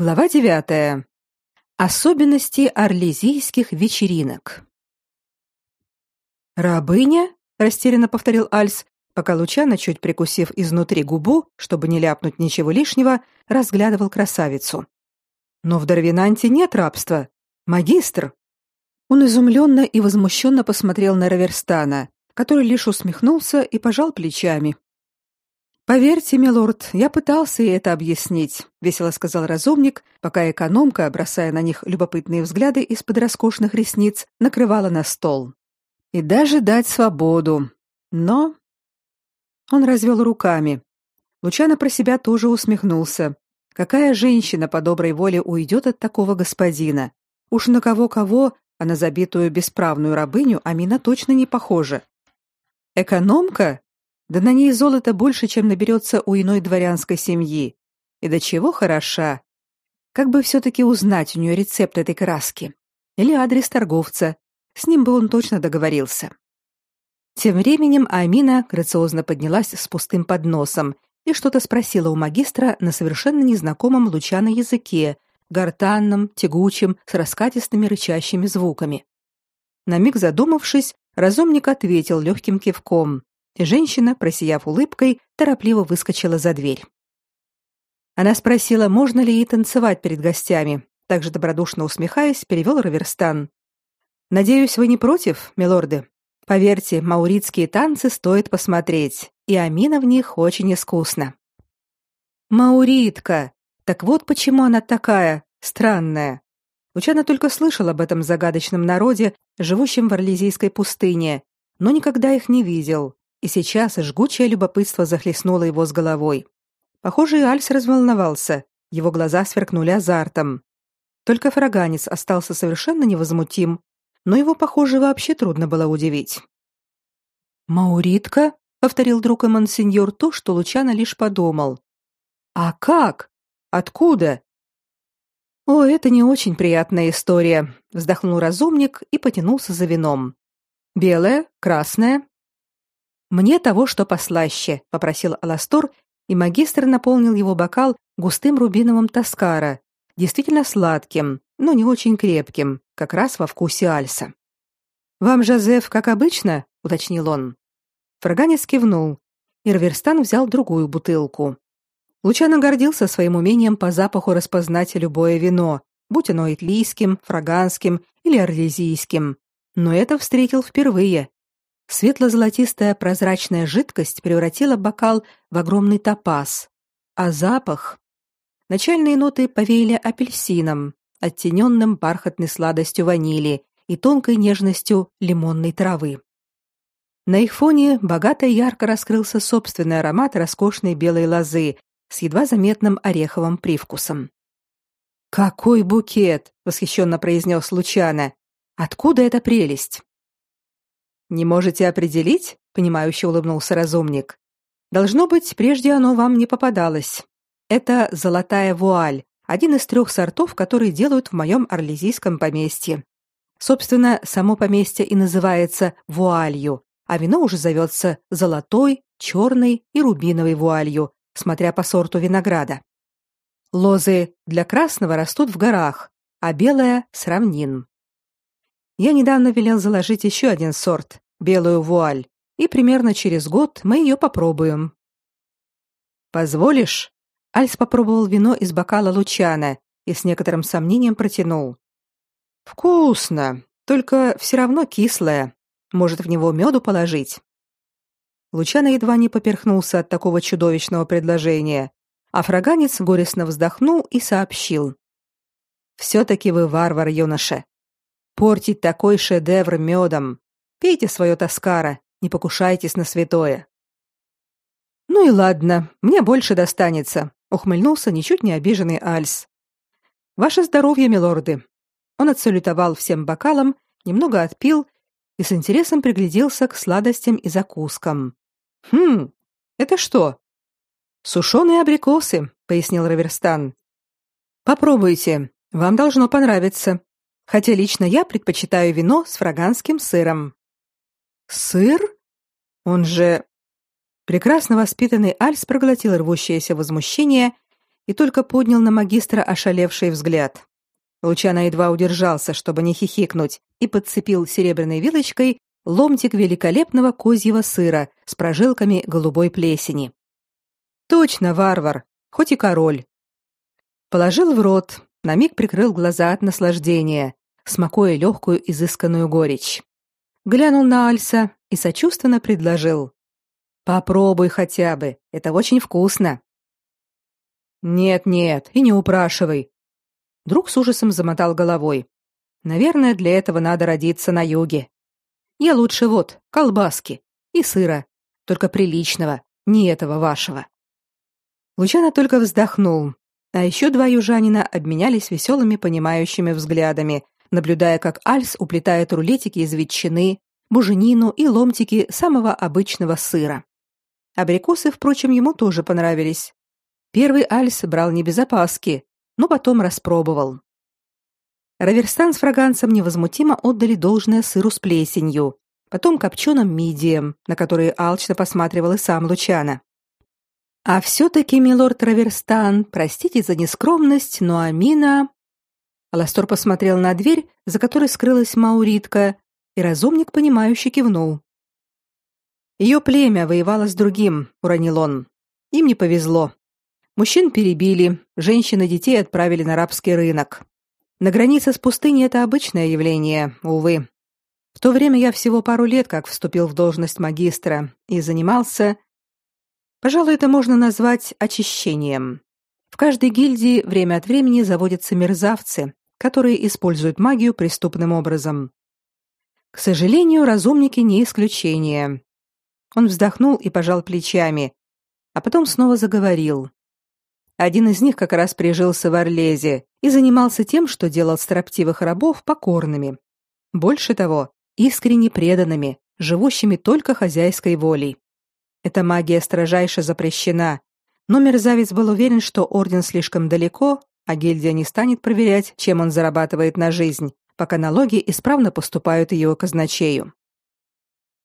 Глава девятая. Особенности орлезийских вечеринок. Рабыня? растерянно повторил Альс, пока Лучано, чуть прикусив изнутри губу, чтобы не ляпнуть ничего лишнего, разглядывал красавицу. Но в Дарвинанте нет рабства. Магистр. Он изумленно и возмущенно посмотрел на Раверстана, который лишь усмехнулся и пожал плечами. Поверьте, милорд, я пытался ей это объяснить, весело сказал разумник, пока экономка, бросая на них любопытные взгляды из-под роскошных ресниц, накрывала на стол. И даже дать свободу. Но он развел руками. Лучано про себя тоже усмехнулся. Какая женщина по доброй воле уйдет от такого господина? Уж на кого-кого, а на забитую бесправную рабыню Амина точно не похожа. Экономка? Да на ней золота больше, чем наберется у иной дворянской семьи. И до чего хороша. Как бы все таки узнать у нее рецепт этой краски или адрес торговца. С ним бы он точно договорился. Тем временем Амина грациозно поднялась с пустым подносом и что-то спросила у магистра на совершенно незнакомом Лучано языке, гортанном, тягучем, с раскатистыми рычащими звуками. На миг задумавшись, разумник ответил легким кивком, женщина, просияв улыбкой, торопливо выскочила за дверь. Она спросила, можно ли ей танцевать перед гостями. Также добродушно усмехаясь, перевел Раверстан. Надеюсь, вы не против, милорды. Поверьте, мауритские танцы стоит посмотреть, и Амина в них очень искусна. Мауритка. Так вот почему она такая странная. Лучано только слышал об этом загадочном народе, живущем в Орлезийской пустыне, но никогда их не видел и сейчас жгучее любопытство захлестнуло его с головой. Похоже, и Альс разволновался, его глаза сверкнули азартом. Только фраганец остался совершенно невозмутим, но его, похоже, вообще трудно было удивить. «Мауритка?» — повторил друг и монсеньор то, что Лучано лишь подумал. «А как? Откуда?» «О, это не очень приятная история», — вздохнул разумник и потянулся за вином. «Белое? Красное?» Мне того, что послаще, попросил Аластор, и магистр наполнил его бокал густым рубиновым таскара, действительно сладким, но не очень крепким, как раз во вкусе альса. Вам, Жозеф, как обычно, уточнил он. Фраганец кивнул, и Раверстан взял другую бутылку. Лучано гордился своим умением по запаху распознать любое вино, будь оно итлийским, фраганским или орлезийским, но это встретил впервые Светло-золотистая прозрачная жидкость превратила бокал в огромный топаз, а запах Начальные ноты повеяли апельсином, оттененным бархатной сладостью ванили и тонкой нежностью лимонной травы. На их фоне богато и ярко раскрылся собственный аромат роскошной белой лозы с едва заметным ореховым привкусом. «Какой букет!» — восхищенно произнес Лучано. «Откуда эта прелесть?» Не можете определить? понимающе улыбнулся разумник. Должно быть, прежде оно вам не попадалось. Это золотая вуаль, один из трех сортов, которые делают в моем орлезийском поместье. Собственно, само поместье и называется вуалью, а вино уже зовется золотой, черной и рубиновой вуалью, смотря по сорту винограда. Лозы для красного растут в горах, а белая с равнин. Я недавно велел заложить еще один сорт белую вуаль, и примерно через год мы ее попробуем. Позволишь? Альс попробовал вино из бокала Лучана и с некоторым сомнением протянул. Вкусно, только все равно кислое. Может, в него меду положить? Лучано едва не поперхнулся от такого чудовищного предложения, а фраганец горестно вздохнул и сообщил: «Все-таки вы варвар, юноша портить такой шедевр медом. Пейте свое тоскара, не покушайтесь на святое. Ну и ладно, мне больше достанется, ухмыльнулся ничуть не обиженный Альс. Ваше здоровье, милорды. Он отсалютовал всем бокалом, немного отпил и с интересом пригляделся к сладостям и закускам. Хм, это что? Сушеные абрикосы, пояснил Раверстан. Попробуйте, вам должно понравиться хотя лично я предпочитаю вино с фраганским сыром. Сыр? Он же прекрасно воспитанный Альс проглотил рвущееся возмущение и только поднял на магистра ошалевший взгляд. Лучано едва удержался, чтобы не хихикнуть, и подцепил серебряной вилочкой ломтик великолепного козьего сыра с прожилками голубой плесени. Точно варвар, хоть и король. Положил в рот, на миг прикрыл глаза от наслаждения, смакуя легкую изысканную горечь. Глянул на Альса и сочувственно предложил: "Попробуй хотя бы, это очень вкусно". Нет, нет, и не упрашивай. Друг с ужасом замотал головой. Наверное, для этого надо родиться на юге. Я лучше вот колбаски и сыра, только приличного, не этого вашего. Лучано только вздохнул, а еще два южанина обменялись веселыми понимающими взглядами, наблюдая, как Альс уплетает рулетики из ветчины, буженину и ломтики самого обычного сыра. Абрикосы, впрочем, ему тоже понравились. Первый Альс брал не без опаски, но потом распробовал. Раверстан с фраганцем невозмутимо отдали должное сыру с плесенью, потом копченым мидиям, на которые алчно посматривал и сам Лучана. А все-таки, милорд Раверстан, простите за нескромность, но Амина... Аластор посмотрел на дверь, за которой скрылась Мауритка, и разумник, понимающе кивнул. Ее племя воевало с другим, уронил он. Им не повезло. Мужчин перебили, женщин и детей отправили на рабский рынок. На границе с пустыней это обычное явление, увы. В то время я всего пару лет как вступил в должность магистра и занимался Пожалуй, это можно назвать очищением. В каждой гильдии время от времени заводятся мерзавцы, которые используют магию преступным образом. К сожалению, разумники не исключение. Он вздохнул и пожал плечами, а потом снова заговорил. Один из них как раз прижился в Орлезе и занимался тем, что делал строптивых рабов покорными. Больше того, искренне преданными, живущими только хозяйской волей. Эта магия строжайше запрещена, но мерзавец был уверен, что орден слишком далеко, а гильдия не станет проверять, чем он зарабатывает на жизнь, пока налоги исправно поступают ее казначею.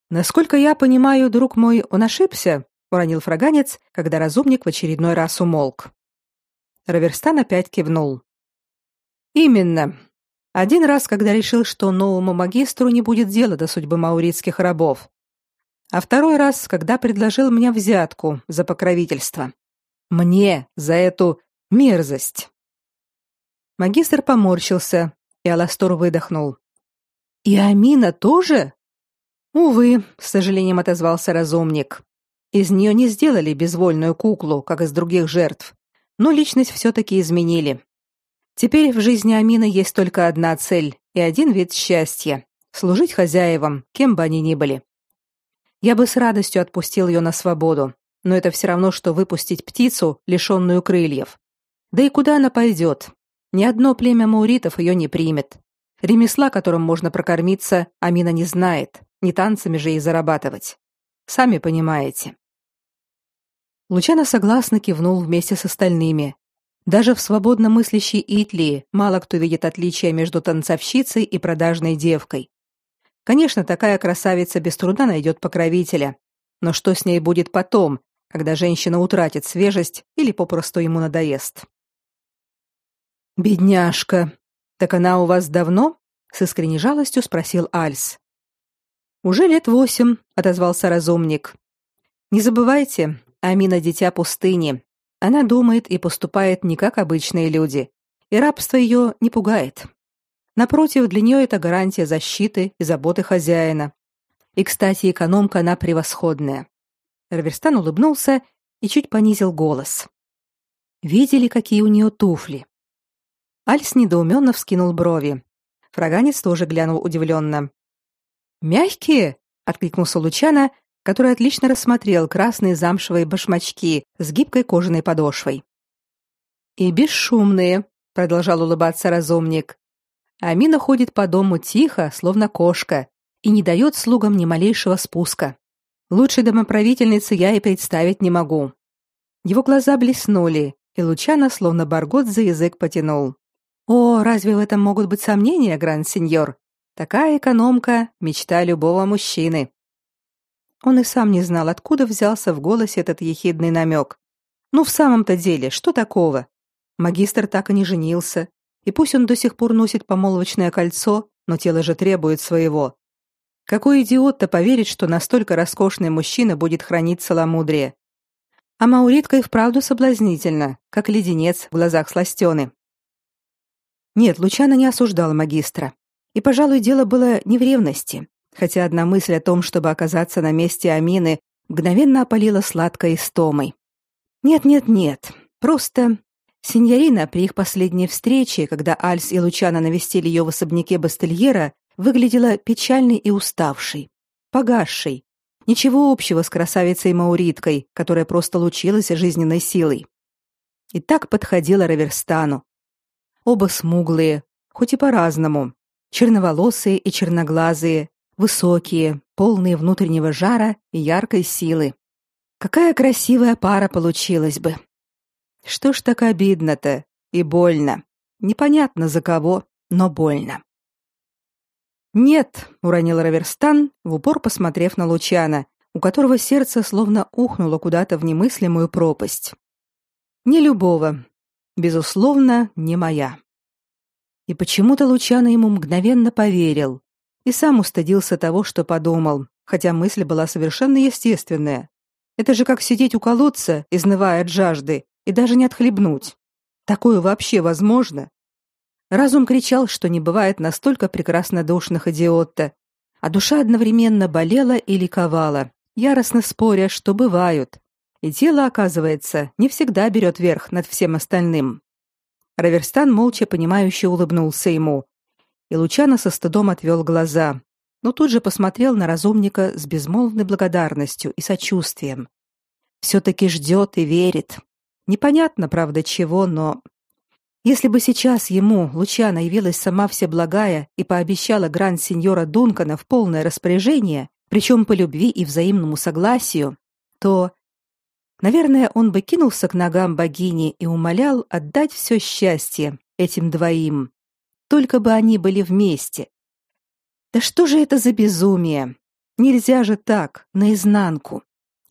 Насколько я понимаю, друг мой, он ошибся, уронил фраганец, когда разумник в очередной раз умолк. Раверстан опять кивнул. Именно. Один раз, когда решил, что новому магистру не будет дела до судьбы мауритских рабов, а второй раз, когда предложил мне взятку за покровительство. Мне за эту мерзость. Магистр поморщился, и Аластор выдохнул. И Амина тоже? Увы, с сожалением отозвался разумник. Из нее не сделали безвольную куклу, как из других жертв, но личность все-таки изменили. Теперь в жизни Амины есть только одна цель и один вид счастья — служить хозяевам, кем бы они ни были. Я бы с радостью отпустил ее на свободу, но это все равно, что выпустить птицу, лишенную крыльев. Да и куда она пойдет? Ни одно племя мауритов ее не примет. Ремесла, которым можно прокормиться, Амина не знает, не танцами же ей зарабатывать. Сами понимаете. Лучано согласно кивнул вместе с остальными. Даже в свободно мыслящей Итлии мало кто видит отличия между танцовщицей и продажной девкой. Конечно, такая красавица без труда найдет покровителя. Но что с ней будет потом, когда женщина утратит свежесть или попросту ему надоест? Бедняжка. Так она у вас давно? с искренней жалостью спросил Альс. Уже лет восемь, отозвался разумник. Не забывайте, Амина дитя пустыни. Она думает и поступает не как обычные люди, и рабство ее не пугает. Напротив, для нее это гарантия защиты и заботы хозяина. И, кстати, экономка она превосходная. Раверстан улыбнулся и чуть понизил голос. Видели, какие у нее туфли? Альс недоуменно вскинул брови. Фраганец тоже глянул удивленно. «Мягкие?» — откликнулся Лучана, который отлично рассмотрел красные замшевые башмачки с гибкой кожаной подошвой. «И бесшумные», — продолжал улыбаться разумник. Амина ходит по дому тихо, словно кошка, и не дает слугам ни малейшего спуска. Лучшей домоправительницы я и представить не могу. Его глаза блеснули, и Лучано словно баргот за язык потянул. О, разве в этом могут быть сомнения, гранд-сеньор? Такая экономка мечта любого мужчины. Он и сам не знал, откуда взялся в голосе этот ехидный намек. Ну в самом-то деле, что такого? Магистр так и не женился, и пусть он до сих пор носит помолвочное кольцо, но тело же требует своего. Какой идиот-то поверит, что настолько роскошный мужчина будет хранить целомудрие? А Мауритка и вправду соблазнительна, как леденец в глазах сластены. Нет, Лучана не осуждала магистра. И, пожалуй, дело было не в ревности, хотя одна мысль о том, чтобы оказаться на месте Амины, мгновенно опалила сладкой истомой. Нет, нет, нет. Просто синьорина при их последней встрече, когда Альс и Лучана навестили ее в особняке Бастельера, выглядела печальной и уставшей, погасшей. Ничего общего с красавицей Мауриткой, которая просто лучилась жизненной силой. И так подходила Раверстану. Оба смуглые, хоть и по-разному, черноволосые и черноглазые, высокие, полные внутреннего жара и яркой силы. Какая красивая пара получилась бы. Что ж так обидно-то и больно. Непонятно за кого, но больно. Нет, уронил Раверстан, в упор посмотрев на Лучана, у которого сердце словно ухнуло куда-то в немыслимую пропасть. Не любого, безусловно, не моя. И почему-то Лучано ему мгновенно поверил и сам устыдился того, что подумал, хотя мысль была совершенно естественная. Это же как сидеть у колодца, изнывая от жажды, и даже не отхлебнуть. Такое вообще возможно? Разум кричал, что не бывает настолько прекрасно душных идиотта, а душа одновременно болела и ликовала, яростно споря, что бывают. И тело, оказывается, не всегда берет верх над всем остальным. Раверстан молча понимающе улыбнулся ему, и Лучано со стыдом отвел глаза, но тут же посмотрел на разумника с безмолвной благодарностью и сочувствием. Все-таки ждет и верит. Непонятно, правда, чего, но... Если бы сейчас ему, Лучано, явилась сама Всеблагая и пообещала гранд-сеньора Дункана в полное распоряжение, причем по любви и взаимному согласию, то Наверное, он бы кинулся к ногам богини и умолял отдать все счастье этим двоим. Только бы они были вместе. Да что же это за безумие? Нельзя же так, наизнанку.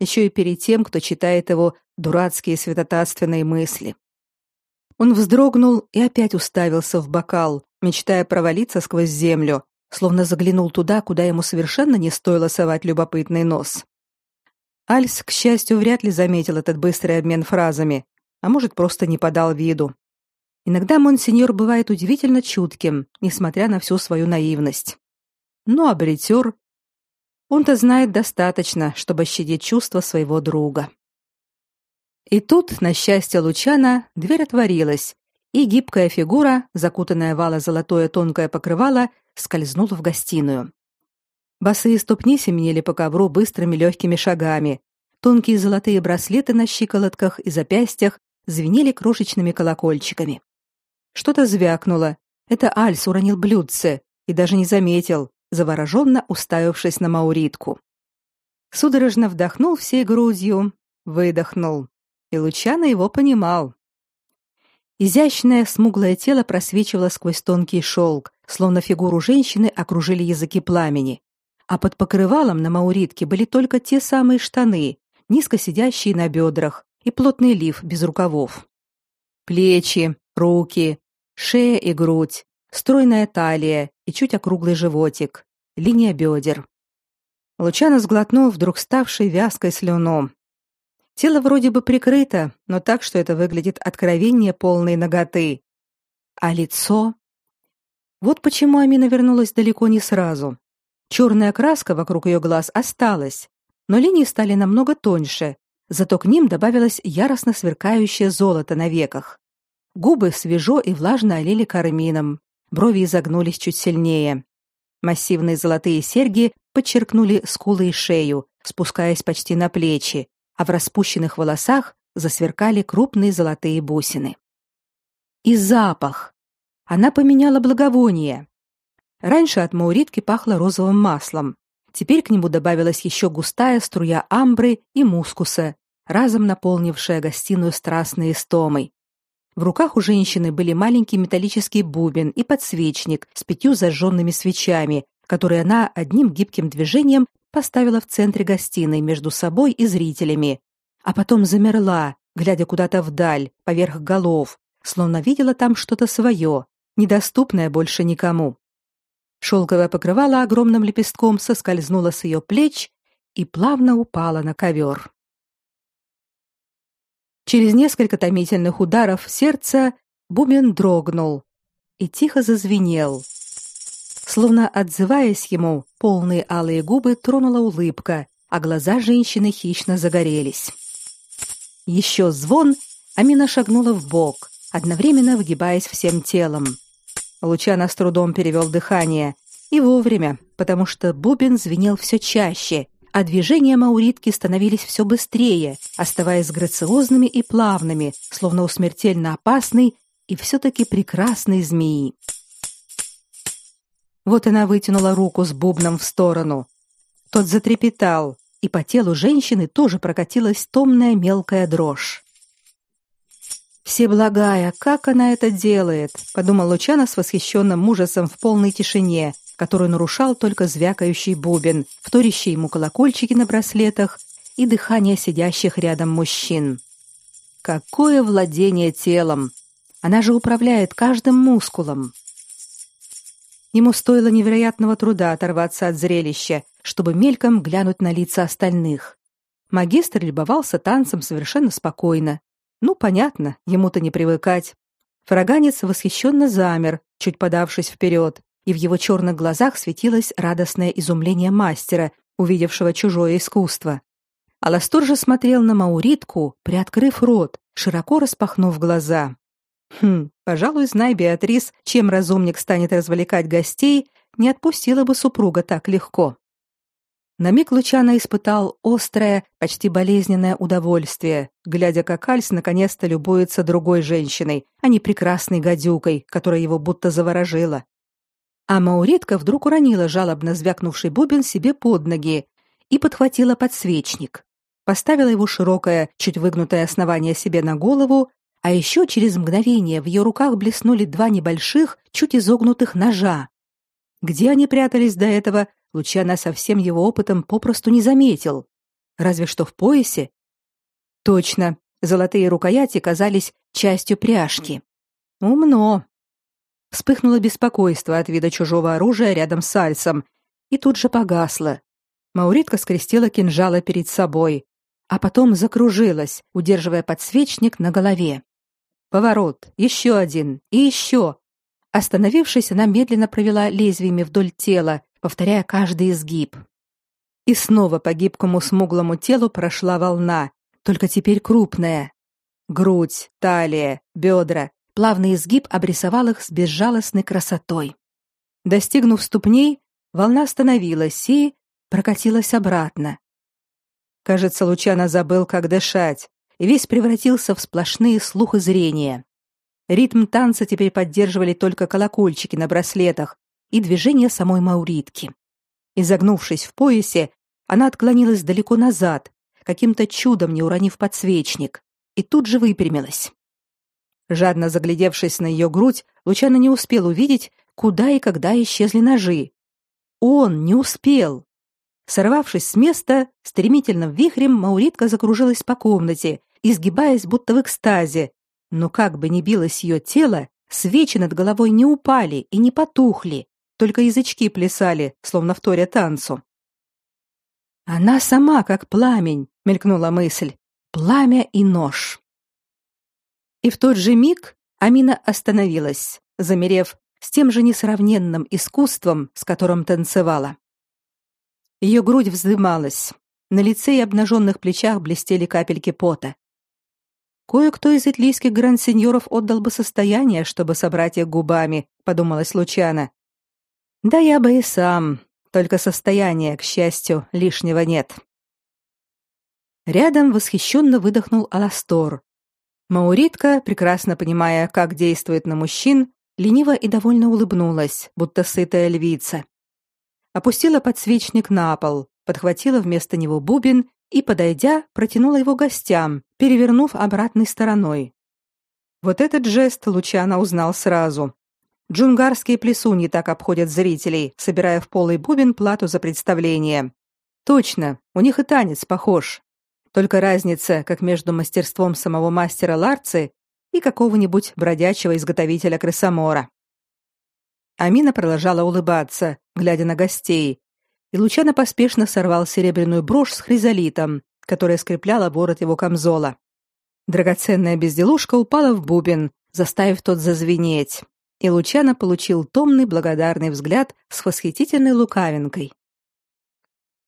Еще и перед тем, кто читает его дурацкие святотатственные мысли. Он вздрогнул и опять уставился в бокал, мечтая провалиться сквозь землю, словно заглянул туда, куда ему совершенно не стоило совать любопытный нос. Альс, к счастью, вряд ли заметил этот быстрый обмен фразами, а может, просто не подал виду. Иногда монсеньор бывает удивительно чутким, несмотря на всю свою наивность. Но абритер... Он-то знает достаточно, чтобы щадить чувства своего друга. И тут, на счастье Лучана, дверь отворилась, и гибкая фигура, закутанная в ало золотое тонкое покрывало, скользнула в гостиную. Босые ступни семенили по ковру быстрыми легкими шагами. Тонкие золотые браслеты на щиколотках и запястьях звенели крошечными колокольчиками. Что-то звякнуло. Это Альс уронил блюдце и даже не заметил, завороженно уставившись на Мауритку. Судорожно вдохнул всей грудью, выдохнул. И Лучано его понимал. Изящное смуглое тело просвечивало сквозь тонкий шелк, словно фигуру женщины окружили языки пламени а под покрывалом на мауритке были только те самые штаны, низко сидящие на бедрах, и плотный лиф без рукавов. Плечи, руки, шея и грудь, стройная талия и чуть округлый животик, линия бедер. Лучано сглотнул вдруг ставшей вязкой слюном. Тело вроде бы прикрыто, но так, что это выглядит откровение полной наготы. А лицо... Вот почему Амина вернулась далеко не сразу. Черная краска вокруг ее глаз осталась, но линии стали намного тоньше, зато к ним добавилось яростно сверкающее золото на веках. Губы свежо и влажно олели кармином, брови изогнулись чуть сильнее. Массивные золотые серьги подчеркнули скулы и шею, спускаясь почти на плечи, а в распущенных волосах засверкали крупные золотые бусины. И запах. Она поменяла благовоние. Раньше от мауритки пахло розовым маслом. Теперь к нему добавилась еще густая струя амбры и мускуса, разом наполнившая гостиную страстной истомой. В руках у женщины были маленький металлический бубен и подсвечник с пятью зажженными свечами, которые она одним гибким движением поставила в центре гостиной между собой и зрителями, а потом замерла, глядя куда-то вдаль, поверх голов, словно видела там что-то свое, недоступное больше никому. Шелковое покрывало огромным лепестком соскользнуло с ее плеч и плавно упало на ковер. Через несколько томительных ударов сердца бубен дрогнул и тихо зазвенел. Словно отзываясь ему, полные алые губы тронула улыбка, а глаза женщины хищно загорелись. Еще звон, Амина шагнула в бок, одновременно выгибаясь всем телом. Лучано с трудом перевел дыхание, и вовремя, потому что бубен звенел все чаще, а движения мауритки становились все быстрее, оставаясь грациозными и плавными, словно у смертельно опасной и все-таки прекрасной змеи. Вот она вытянула руку с бубном в сторону. Тот затрепетал, и по телу женщины тоже прокатилась томная мелкая дрожь. «Всеблагая, как она это делает?» — подумал Лучано с восхищенным ужасом в полной тишине, которую нарушал только звякающий бубен, вторящий ему колокольчики на браслетах и дыхание сидящих рядом мужчин. Какое владение телом! Она же управляет каждым мускулом. Ему стоило невероятного труда оторваться от зрелища, чтобы мельком глянуть на лица остальных. Магистр любовался танцем совершенно спокойно. Ну, понятно, ему-то не привыкать. Фраганец восхищенно замер, чуть подавшись вперед, и в его черных глазах светилось радостное изумление мастера, увидевшего чужое искусство. Аластор же смотрел на Мауритку, приоткрыв рот, широко распахнув глаза. Хм, пожалуй, знай, Беатрис, чем разумник станет развлекать гостей, не отпустила бы супруга так легко. На миг Лучано испытал острое, почти болезненное удовольствие, глядя, как Альс наконец-то любуется другой женщиной, а не прекрасной гадюкой, которая его будто заворожила. А Мауритка вдруг уронила жалобно звякнувший бубен себе под ноги и подхватила подсвечник. Поставила его широкое, чуть выгнутое основание себе на голову а еще через мгновение в ее руках блеснули два небольших, чуть изогнутых ножа. Где они прятались до этого, Лучано совсем его опытом попросту не заметил. Разве что в поясе. Точно, золотые рукояти казались частью пряжки. Умно. Вспыхнуло беспокойство от вида чужого оружия рядом с Альсом, и тут же погасло. Мауритка скрестила кинжалы перед собой, а потом закружилась, удерживая подсвечник на голове. Поворот, еще один и еще. Остановившись, она медленно провела лезвиями вдоль тела, повторяя каждый изгиб. И снова по гибкому смуглому телу прошла волна, только теперь крупная. Грудь, талия, бедра, плавный изгиб обрисовал их с безжалостной красотой. Достигнув ступней, волна остановилась и прокатилась обратно. Кажется, Лучано забыл, как дышать, и весь превратился в сплошные слух и зрение. Ритм танца теперь поддерживали только колокольчики на браслетах и движение самой Мауритки. Изогнувшись в поясе, она отклонилась далеко назад, каким-то чудом не уронив подсвечник, и тут же выпрямилась. Жадно заглядевшись на ее грудь, Лучано не успел увидеть, куда и когда исчезли ножи. Он не успел. Сорвавшись с места, стремительным вихрем Мауритка закружилась по комнате, изгибаясь будто в экстазе. Но как бы ни билось ее тело, свечи над головой не упали и не потухли, только язычки плясали, словно вторя танцу. Она сама как пламень, мелькнула мысль. Пламя и нож. И в тот же миг Амина остановилась, замерев с тем же несравненным искусством, с которым танцевала. Ее грудь вздымалась, на лице и обнаженных плечах блестели капельки пота. Кое-кто из итлийских гранд-сеньоров отдал бы состояние, чтобы собрать их губами, подумалась Лучана. Да я бы и сам, только состояния, к счастью, лишнего нет. Рядом восхищенно выдохнул Аластор. Мауритка, прекрасно понимая, как действует на мужчин, лениво и довольно улыбнулась, будто сытая львица опустила подсвечник на пол, подхватила вместо него бубен и, подойдя, протянула его гостям, перевернув обратной стороной. Вот этот жест Лучано узнал сразу. Джунгарские плесуньи так обходят зрителей, собирая в полый бубен плату за представление. Точно, у них и танец похож. Только разница, как между мастерством самого мастера Ларцы и какого-нибудь бродячего изготовителя крысомора. Амина продолжала улыбаться, глядя на гостей, и Лучано поспешно сорвал серебряную брошь с хризолитом, которая скрепляла ворот его камзола. Драгоценная безделушка упала в бубен, заставив тот зазвенеть, и Лучано получил томный благодарный взгляд с восхитительной лукавинкой.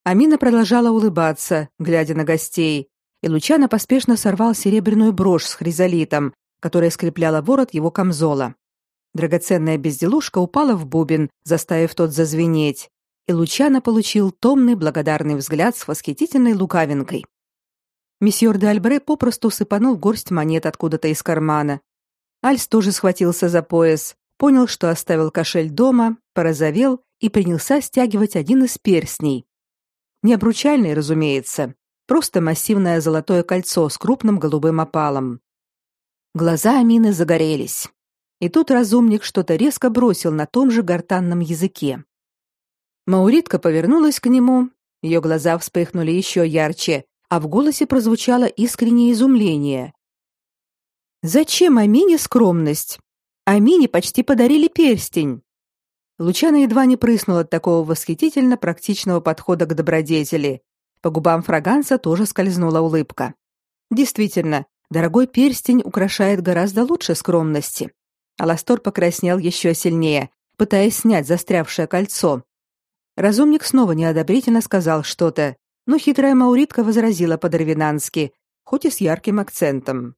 Амина продолжала улыбаться, глядя на гостей, и Лучано поспешно сорвал серебряную брошь с хризолитом, которая скрепляла ворот его камзола. Драгоценная безделушка упала в бубен, заставив тот зазвенеть, и Лучано получил томный благодарный взгляд с восхитительной лукавинкой. Месьеор де Альбре попросту сыпанул горсть монет откуда-то из кармана. Альс тоже схватился за пояс, понял, что оставил кошель дома, порозовел и принялся стягивать один из перстней. Не обручальный, разумеется, просто массивное золотое кольцо с крупным голубым опалом. Глаза Амины загорелись. И тут разумник что-то резко бросил на том же гортанном языке. Мауритка повернулась к нему, ее глаза вспыхнули еще ярче, а в голосе прозвучало искреннее изумление. Зачем Амине скромность? Амине почти подарили перстень. Лучана едва не прыснула от такого восхитительно практичного подхода к добродетели. По губам фраганца тоже скользнула улыбка. Действительно, дорогой перстень украшает гораздо лучше скромности. Аластор покраснел еще сильнее, пытаясь снять застрявшее кольцо. Разумник снова неодобрительно сказал что-то, но хитрая мауритка возразила по-дарвинански, хоть и с ярким акцентом.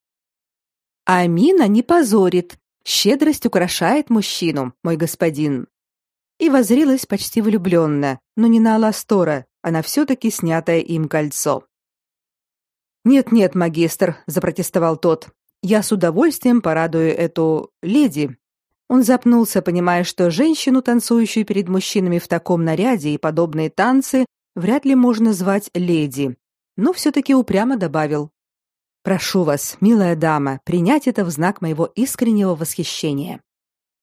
«Амина не позорит. Щедрость украшает мужчину, мой господин». И возрилась почти влюбленно, но не на Аластора, а на все-таки снятое им кольцо. «Нет-нет, магистр», — запротестовал тот, — «я с удовольствием порадую эту леди, он запнулся, понимая, что женщину, танцующую перед мужчинами в таком наряде и подобные танцы, вряд ли можно звать леди, но все-таки упрямо добавил. «Прошу вас, милая дама, принять это в знак моего искреннего восхищения».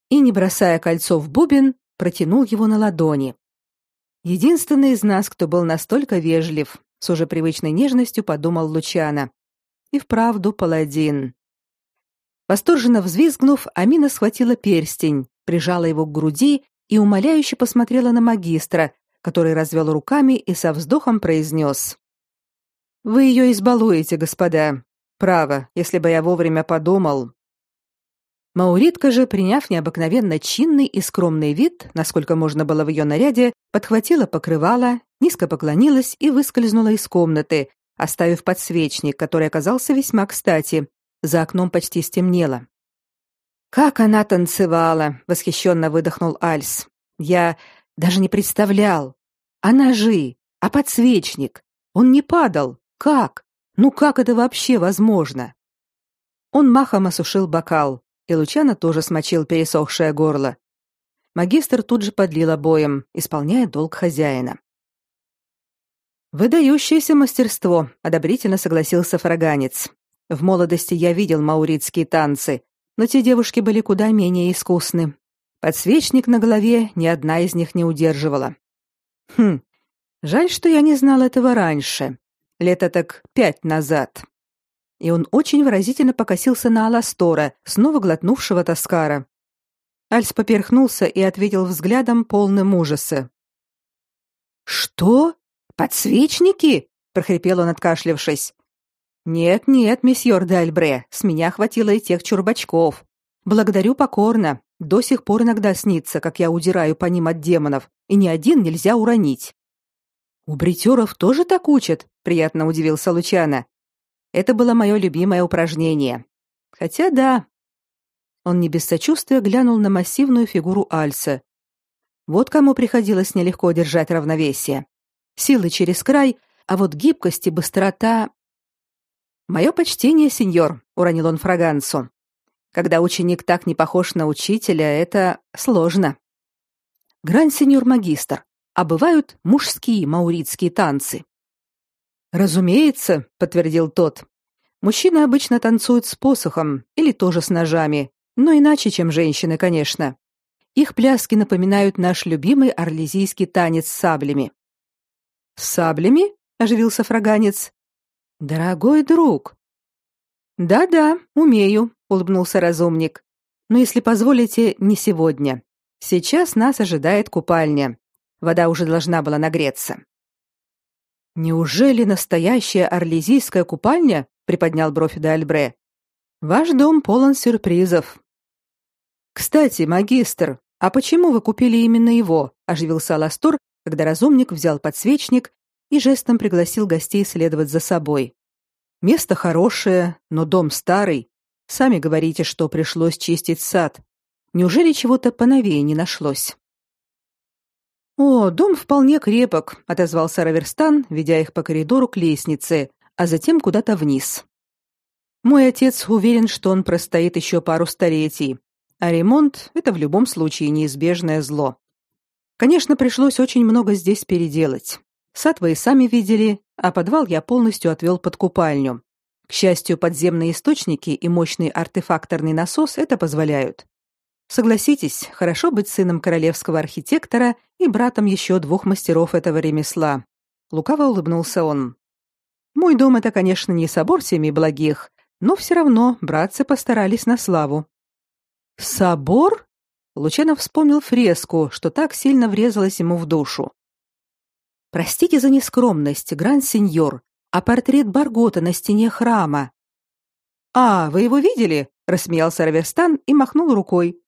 И, не бросая кольцо в бубен, протянул его на ладони. Единственный из нас, кто был настолько вежлив, с уже привычной нежностью подумал Лучана. И вправду паладин. Восторженно взвизгнув, Амина схватила перстень, прижала его к груди и умоляюще посмотрела на магистра, который развел руками и со вздохом произнес. «Вы ее избалуете, господа. Право, если бы я вовремя подумал». Мауритка же, приняв необыкновенно чинный и скромный вид, насколько можно было в ее наряде, подхватила покрывало, низко поклонилась и выскользнула из комнаты, оставив подсвечник, который оказался весьма кстати, за окном почти стемнело. Как она танцевала, восхищенно выдохнул Альс. Я даже не представлял. А ножи, а подсвечник, он не падал. Как? Ну как это вообще возможно? Он махом осушил бокал, и Лучано тоже смочил пересохшее горло. Магистр тут же подлил обоим, исполняя долг хозяина. Выдающееся мастерство, одобрительно согласился фраганец. В молодости я видел мауритские танцы, но те девушки были куда менее искусны. Подсвечник на голове ни одна из них не удерживала. Хм. Жаль, что я не знал этого раньше. Лет так пять назад. И он очень выразительно покосился на Аластора, снова глотнувшего Таскара. Альс поперхнулся и ответил взглядом полным ужаса. Что? Подсвечники? прохрипел он, откашлявшись. Нет, нет, месьеор Дальбре, с меня хватило и тех чурбачков. Благодарю покорно. До сих пор иногда снится, как я удираю по ним от демонов, и ни один нельзя уронить. У бритеров тоже так учат, приятно удивился Лучано. Это было мое любимое упражнение. Хотя да. Он не без сочувствия глянул на массивную фигуру Альса. Вот кому приходилось нелегко держать равновесие. Силы через край, а вот гибкость и быстрота Мое почтение, сеньор, уронил он фраганцу. Когда ученик так не похож на учителя, это сложно. Грань сеньор магистр, а бывают мужские мауритские танцы. Разумеется, подтвердил тот. Мужчины обычно танцуют с посохом или тоже с ножами, но иначе, чем женщины, конечно. Их пляски напоминают наш любимый орлезийский танец с саблями. С саблями? оживился фраганец. Дорогой друг. Да-да, умею, улыбнулся разумник. Но если позволите, не сегодня. Сейчас нас ожидает купальня. Вода уже должна была нагреться. Неужели настоящая орлезийская купальня? приподнял бровь де. Ваш дом полон сюрпризов. Кстати, магистр, а почему вы купили именно его? оживился Аластор, когда разумник взял подсвечник и жестом пригласил гостей следовать за собой. Место хорошее, но дом старый. Сами говорите, что пришлось чистить сад. Неужели чего-то поновее не нашлось? О, дом вполне крепок, отозвался Раверстан, ведя их по коридору к лестнице, а затем куда-то вниз. Мой отец уверен, что он простоит еще пару столетий, а ремонт это в любом случае неизбежное зло. Конечно, пришлось очень много здесь переделать. Сад вы и сами видели, а подвал я полностью отвел под купальню. К счастью, подземные источники и мощный артефакторный насос это позволяют. Согласитесь, хорошо быть сыном королевского архитектора и братом еще двух мастеров этого ремесла. Лукаво улыбнулся он. Мой дом это, конечно, не собор семи благих, но все равно братцы постарались на славу. Собор? Лучанов вспомнил фреску, что так сильно врезалась ему в душу. Простите за нескромность, гранд-сеньор, а портрет Баргота на стене храма. А, вы его видели? рассмеялся Раверстан и махнул рукой.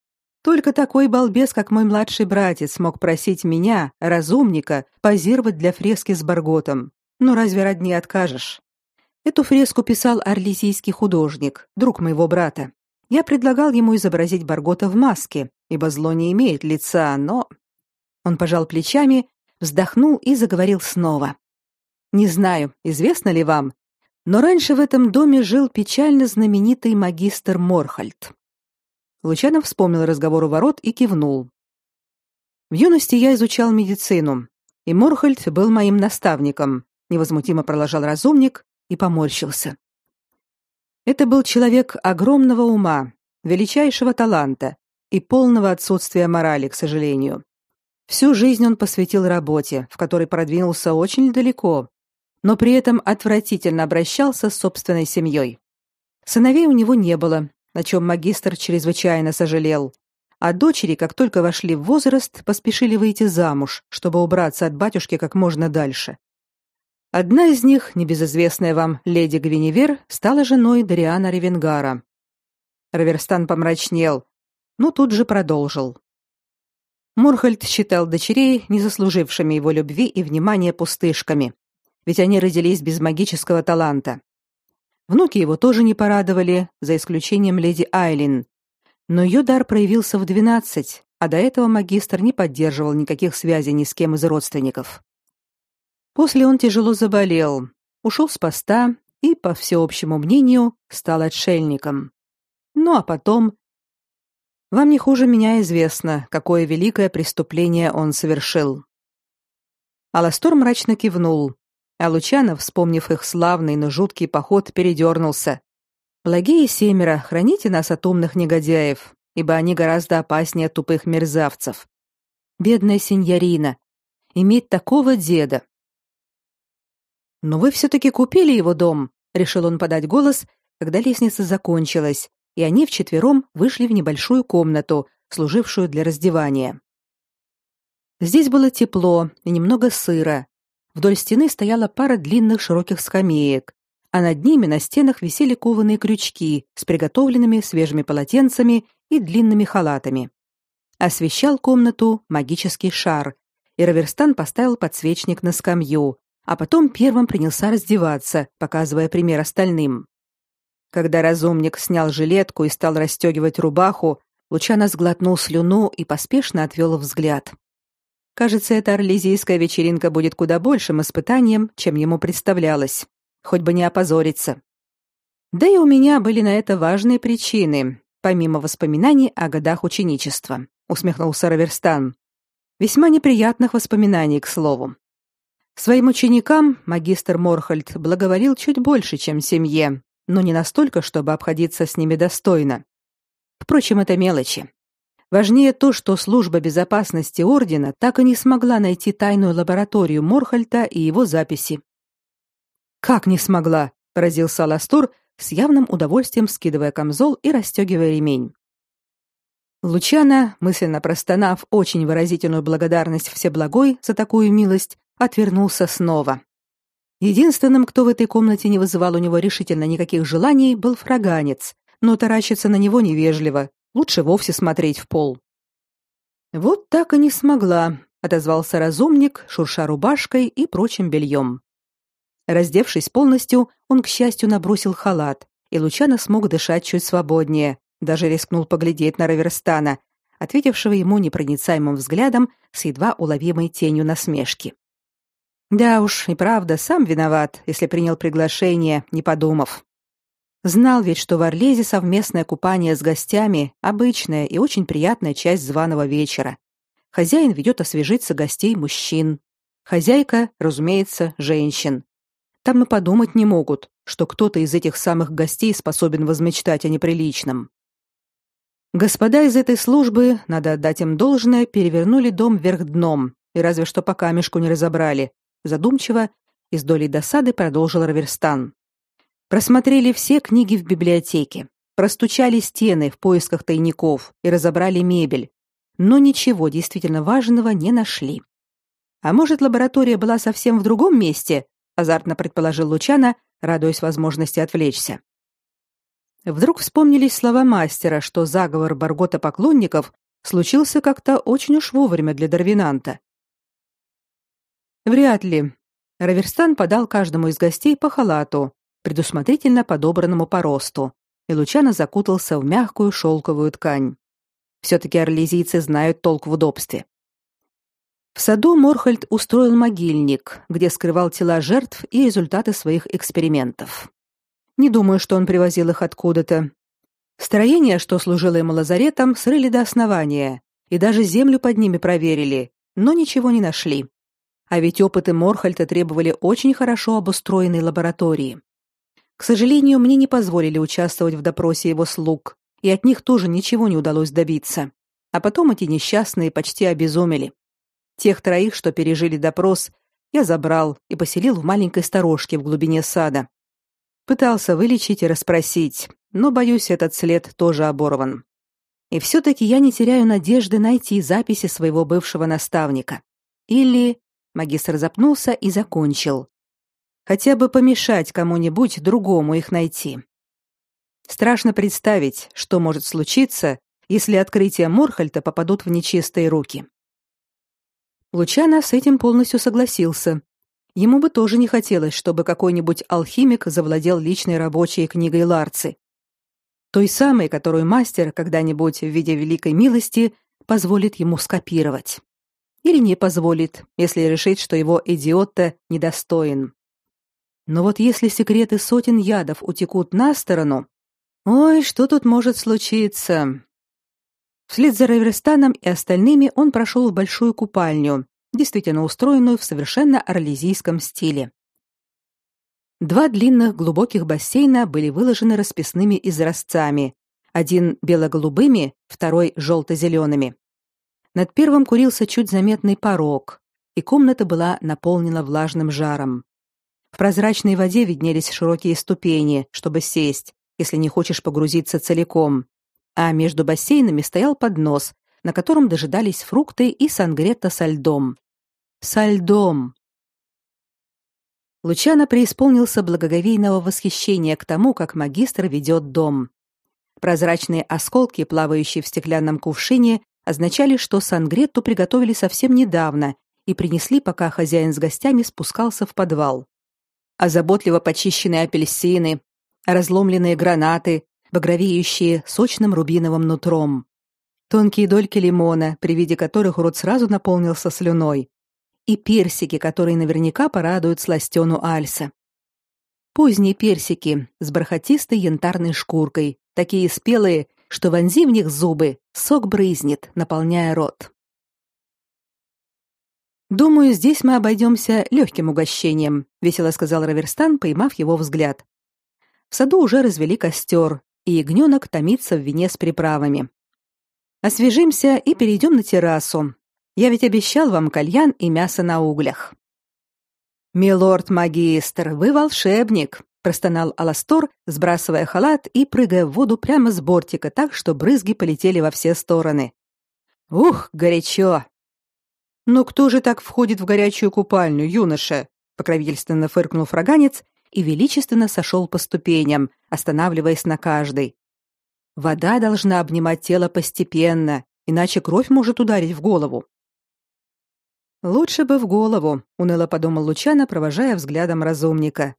Только такой балбес, как мой младший братец, мог просить меня, разумника, позировать для фрески с Барготом. Ну разве родни откажешь? Эту фреску писал орлезийский художник, друг моего брата. Я предлагал ему изобразить Баргота в маске, ибо зло не имеет лица, но Он пожал плечами, вздохнул и заговорил снова. Не знаю, известно ли вам, но раньше в этом доме жил печально знаменитый магистр Морхальд. Лучанов вспомнил разговор у ворот и кивнул. В юности я изучал медицину, и Морхальд был моим наставником, невозмутимо продолжал разумник и поморщился. Это был человек огромного ума, величайшего таланта и полного отсутствия морали, к сожалению. Всю жизнь он посвятил работе, в которой продвинулся очень далеко, но при этом отвратительно обращался с собственной семьей. Сыновей у него не было, о чем магистр чрезвычайно сожалел. А дочери, как только вошли в возраст, поспешили выйти замуж, чтобы убраться от батюшки как можно дальше. Одна из них, небезызвестная вам леди Гвиневер, стала женой Дариана Ревенгара. Раверстан помрачнел, но тут же продолжил. Мурхальд считал дочерей, не заслужившими его любви и внимания пустышками, ведь они родились без магического таланта. Внуки его тоже не порадовали, за исключением леди Айлин. Но ее дар проявился в двенадцать, а до этого магистр не поддерживал никаких связей ни с кем из родственников. После он тяжело заболел, ушел с поста и, по всеобщему мнению, стал отшельником. Ну а потом... Вам не хуже меня известно, какое великое преступление он совершил. Аластор мрачно кивнул, а Лучанов, вспомнив их славный, но жуткий поход, передернулся. Благие семеро, храните нас от умных негодяев, ибо они гораздо опаснее тупых мерзавцев. Бедная сеньорина, иметь такого деда. Но вы все таки купили его дом, решил он подать голос, когда лестница закончилась, и они вчетвером вышли в небольшую комнату, служившую для раздевания. Здесь было тепло и немного сыро, Вдоль стены стояла пара длинных широких скамеек, а над ними на стенах висели кованые крючки с приготовленными свежими полотенцами и длинными халатами. Освещал комнату магический шар, и Раверстан поставил подсвечник на скамью, а потом первым принялся раздеваться, показывая пример остальным. Когда разумник снял жилетку и стал расстегивать рубаху, Лучано сглотнул слюну и поспешно отвел взгляд. Кажется, эта орлезийская вечеринка будет куда большим испытанием, чем ему представлялось. Хоть бы не опозориться. Да и у меня были на это важные причины, помимо воспоминаний о годах ученичества, усмехнулся Раверстан. Весьма неприятных воспоминаний, к слову. Своим ученикам магистр Морхальд благоволил чуть больше, чем семье, но не настолько, чтобы обходиться с ними достойно. Впрочем, это мелочи. Важнее то, что служба безопасности ордена так и не смогла найти тайную лабораторию Морхальта и его записи. Как не смогла? поразился Аластор, с явным удовольствием скидывая камзол и расстегивая ремень. Лучана, мысленно простонав очень выразительную благодарность Всеблагой за такую милость, отвернулся снова. Единственным, кто в этой комнате не вызывал у него решительно никаких желаний, был фраганец, но таращиться на него невежливо, лучше вовсе смотреть в пол. Вот так и не смогла, отозвался разумник, шурша рубашкой и прочим бельем. Раздевшись полностью, он, к счастью, набросил халат, и Лучано смог дышать чуть свободнее, даже рискнул поглядеть на Раверстана, ответившего ему непроницаемым взглядом с едва уловимой тенью насмешки. Да уж, и правда, сам виноват, если принял приглашение, не подумав. Знал ведь, что в Орлезе совместное купание с гостями обычная и очень приятная часть званого вечера. Хозяин ведет освежиться гостей мужчин. Хозяйка, разумеется, женщин. Там и подумать не могут, что кто-то из этих самых гостей способен возмечтать о неприличном. Господа из этой службы, надо отдать им должное, перевернули дом вверх дном, и разве что по камешку не разобрали. Задумчиво и с долей досады продолжил Раверстан. Просмотрели все книги в библиотеке, простучали стены в поисках тайников и разобрали мебель, но ничего действительно важного не нашли. А может, лаборатория была совсем в другом месте, азартно предположил Лучана, радуясь возможности отвлечься. Вдруг вспомнились слова мастера, что заговор Баргота поклонников случился как-то очень уж вовремя для Дарвинанта. Вряд ли. Раверстан подал каждому из гостей по халату, предусмотрительно подобранному по росту, и Лучано закутался в мягкую шелковую ткань. Все-таки орлезийцы знают толк в удобстве. В саду Морхальд устроил могильник, где скрывал тела жертв и результаты своих экспериментов. Не думаю, что он привозил их откуда-то. Строение, что служило ему лазаретом, срыли до основания и даже землю под ними проверили, но ничего не нашли. А ведь опыты Морхальта требовали очень хорошо обустроенной лаборатории. К сожалению, мне не позволили участвовать в допросе его слуг, и от них тоже ничего не удалось добиться. А потом эти несчастные почти обезумели. Тех троих, что пережили допрос, я забрал и поселил в маленькой сторожке в глубине сада. Пытался вылечить и расспросить, но, боюсь, этот след тоже оборван. И все-таки я не теряю надежды найти записи своего бывшего наставника. Или... Магистр запнулся и закончил. Хотя бы помешать кому-нибудь другому их найти. Страшно представить, что может случиться, если открытия Морхальта попадут в нечистые руки. Лучано с этим полностью согласился Ему бы тоже не хотелось, чтобы какой-нибудь алхимик завладел личной рабочей книгой Ларцы. Той самой, которую мастер когда-нибудь в виде великой милости позволит ему скопировать. Или не позволит, если решит, что его идиот-то недостоин. Но вот если секреты сотен ядов утекут на сторону, ой, что тут может случиться? Вслед за Раверстаном и остальными он прошел в большую купальню, действительно устроенную в совершенно орлезийском стиле. Два длинных глубоких бассейна были выложены расписными изразцами, один бело-голубыми, второй желто-зелеными. Над первым курился чуть заметный порог, и комната была наполнена влажным жаром. В прозрачной воде виднелись широкие ступени, чтобы сесть, если не хочешь погрузиться целиком. А между бассейнами стоял поднос, на котором дожидались фрукты и сангретта со льдом со льдом. Лучано преисполнился благоговейного восхищения к тому, как магистр ведет дом. Прозрачные осколки, плавающие в стеклянном кувшине, означали, что сангретту приготовили совсем недавно и принесли, пока хозяин с гостями спускался в подвал. А заботливо почищенные апельсины, разломленные гранаты, багровеющие сочным рубиновым нутром. Тонкие дольки лимона, при виде которых рот сразу наполнился слюной, и персики, которые наверняка порадуют сластену Альса. Поздние персики с бархатистой янтарной шкуркой, такие спелые, что вонзи в них зубы, сок брызнет, наполняя рот. Думаю, здесь мы обойдемся легким угощением, весело сказал Раверстан, поймав его взгляд. В саду уже развели костер, и ягненок томится в вине с приправами. Освежимся и перейдем на террасу, я ведь обещал вам кальян и мясо на углях. Милорд магистр, вы волшебник, простонал Аластор, сбрасывая халат и прыгая в воду прямо с бортика, так что брызги полетели во все стороны. Ух, горячо. Ну кто же так входит в горячую купальню, юноша? покровительственно фыркнул фраганец и величественно сошел по ступеням, останавливаясь на каждой. Вода должна обнимать тело постепенно, иначе кровь может ударить в голову. Лучше бы в голову, уныло подумал Лучано, провожая взглядом разумника.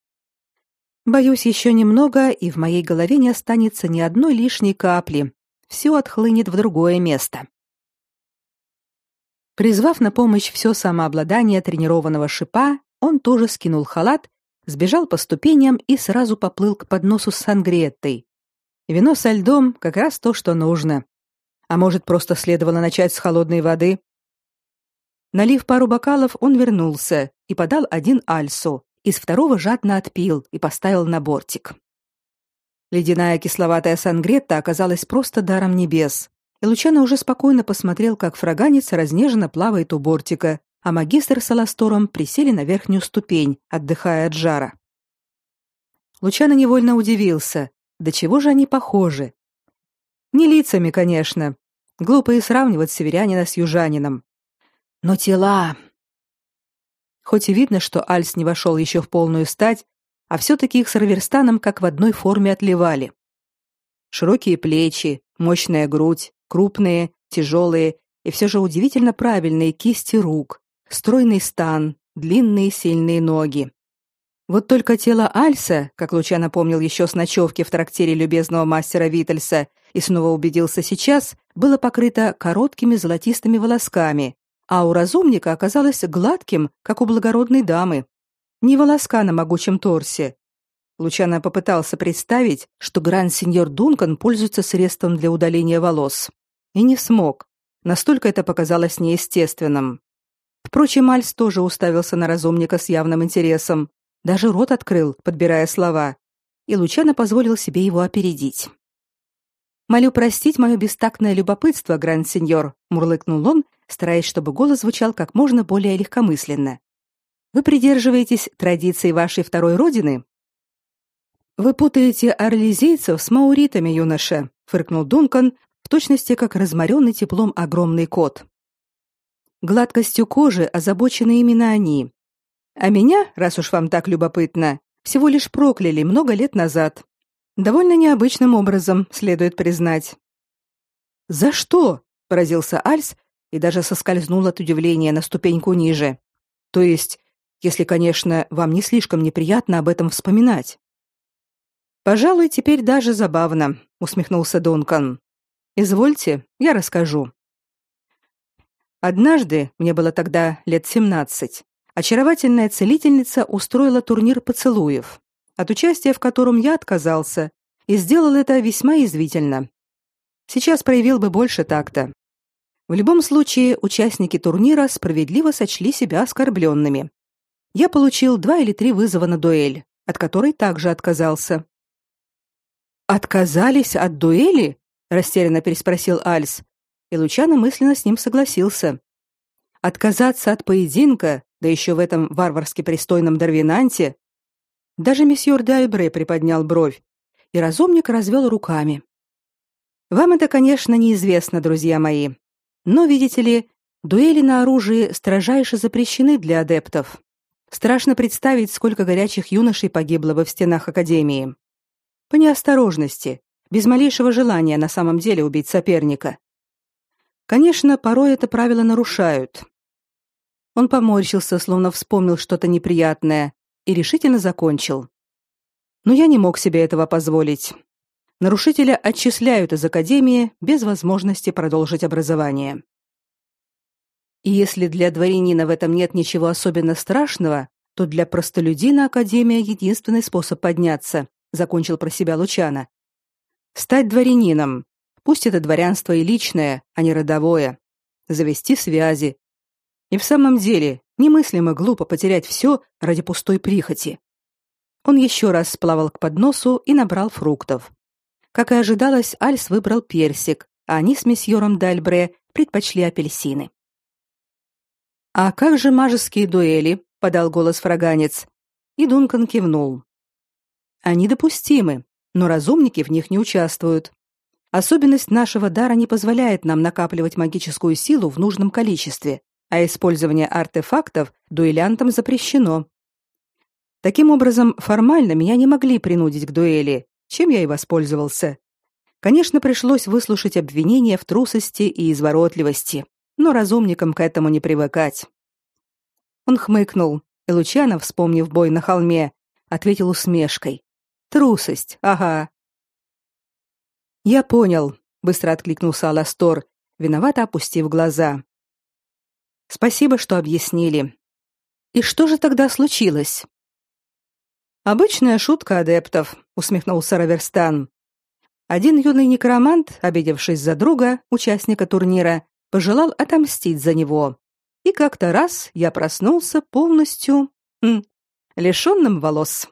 Боюсь, еще немного, и в моей голове не останется ни одной лишней капли. Все отхлынет в другое место. Призвав на помощь все самообладание тренированного шипа, он тоже скинул халат, сбежал по ступеням и сразу поплыл к подносу с сангреттой. Вино со льдом как раз то, что нужно. А может, просто следовало начать с холодной воды? Налив пару бокалов, он вернулся и подал один альсу, из второго жадно отпил и поставил на бортик. Ледяная кисловатая сангретта оказалась просто даром небес, и Лучано уже спокойно посмотрел, как фраганец разнеженно плавает у бортика, а магистр с Аластором присели на верхнюю ступень, отдыхая от жара. Лучано невольно удивился, до чего же они похожи. Не лицами, конечно. Глупо и сравнивать северянина с южанином. Но тела, Хоть и видно, что Альс не вошел еще в полную стать, а все-таки их с Раверстаном как в одной форме отливали. Широкие плечи, мощная грудь, крупные, тяжелые и все же удивительно правильные кисти рук, стройный стан, длинные сильные ноги. Вот только тело Альса, как Луча напомнил еще с ночевки в трактире любезного мастера Витальса и снова убедился сейчас, было покрыто короткими золотистыми волосками, а у разумника оказалось гладким, как у благородной дамы. Ни волоска на могучем торсе. Лучано попытался представить, что гранд-сеньор Дункан пользуется средством для удаления волос. И не смог. Настолько это показалось неестественным. Впрочем, Альс тоже уставился на разумника с явным интересом. Даже рот открыл, подбирая слова. И Лучано позволил себе его опередить. «Молю простить мое бестактное любопытство, гранд-сеньор», — мурлыкнул он стараясь, чтобы голос звучал как можно более легкомысленно. Вы придерживаетесь традиций вашей второй родины? Вы путаете орлезийцев с мауритами, юноша, фыркнул Дункан, в точности как разморенный теплом огромный кот. Гладкостью кожи озабочены именно они. А меня, раз уж вам так любопытно, всего лишь прокляли много лет назад. Довольно необычным образом, следует признать. За что? поразился Альс, и даже соскользнул от удивления на ступеньку ниже. То есть, если, конечно, вам не слишком неприятно об этом вспоминать. Пожалуй, теперь даже забавно, усмехнулся Дункан. Извольте, я расскажу. Однажды, мне было тогда лет семнадцать, очаровательная целительница устроила турнир поцелуев, от участия в котором я отказался и сделал это весьма извивительно. Сейчас проявил бы больше такта. В любом случае, участники турнира справедливо сочли себя оскорбленными. Я получил два или три вызова на дуэль, от которой также отказался. Отказались от дуэли? растерянно переспросил Альс, и Лучано мысленно с ним согласился. Отказаться от поединка, да еще в этом варварски пристойном Дарвинанте? Даже месье Дайбре приподнял бровь, и разумник развел руками. Вам это, конечно, неизвестно, друзья мои, но, видите ли, дуэли на оружии строжайше запрещены для адептов. Страшно представить, сколько горячих юношей погибло бы в стенах академии. По неосторожности, без малейшего желания на самом деле убить соперника. Конечно, порой это правило нарушают. Он поморщился, словно вспомнил что-то неприятное, и решительно закончил. Но я не мог себе этого позволить нарушителя отчисляют из академии без возможности продолжить образование. И если для дворянина в этом нет ничего особенно страшного, то для простолюдина академия единственный способ подняться, закончил про себя Лучана. Стать дворянином. Пусть это дворянство и личное, а не родовое. Завести связи. И в самом деле, немыслимо глупо потерять все ради пустой прихоти. Он еще раз сплавал к подносу и набрал фруктов. Как и ожидалось, Альс выбрал персик, а они с месьеором Дальбре предпочли апельсины. «А как же мажеские дуэли?» — подал голос фраганец. И Дункан кивнул. Они допустимы, но разумники в них не участвуют. Особенность нашего дара не позволяет нам накапливать магическую силу в нужном количестве, а использование артефактов дуэлянтам запрещено. Таким образом, формально меня не могли принудить к дуэли, чем я и воспользовался. Конечно, пришлось выслушать обвинения в трусости и изворотливости, но разумникам к этому не привыкать. Он хмыкнул, и Лучанов, вспомнив бой на холме, ответил усмешкой. Трусость, ага. Я понял, быстро откликнулся Аластор, виновато опустив глаза. Спасибо, что объяснили. И что же тогда случилось? Обычная шутка адептов, усмехнулся Раверстан. Один юный некромант, обидевшись за друга, участника турнира, пожелал отомстить за него. И как-то раз я проснулся полностью м, лишенным волос.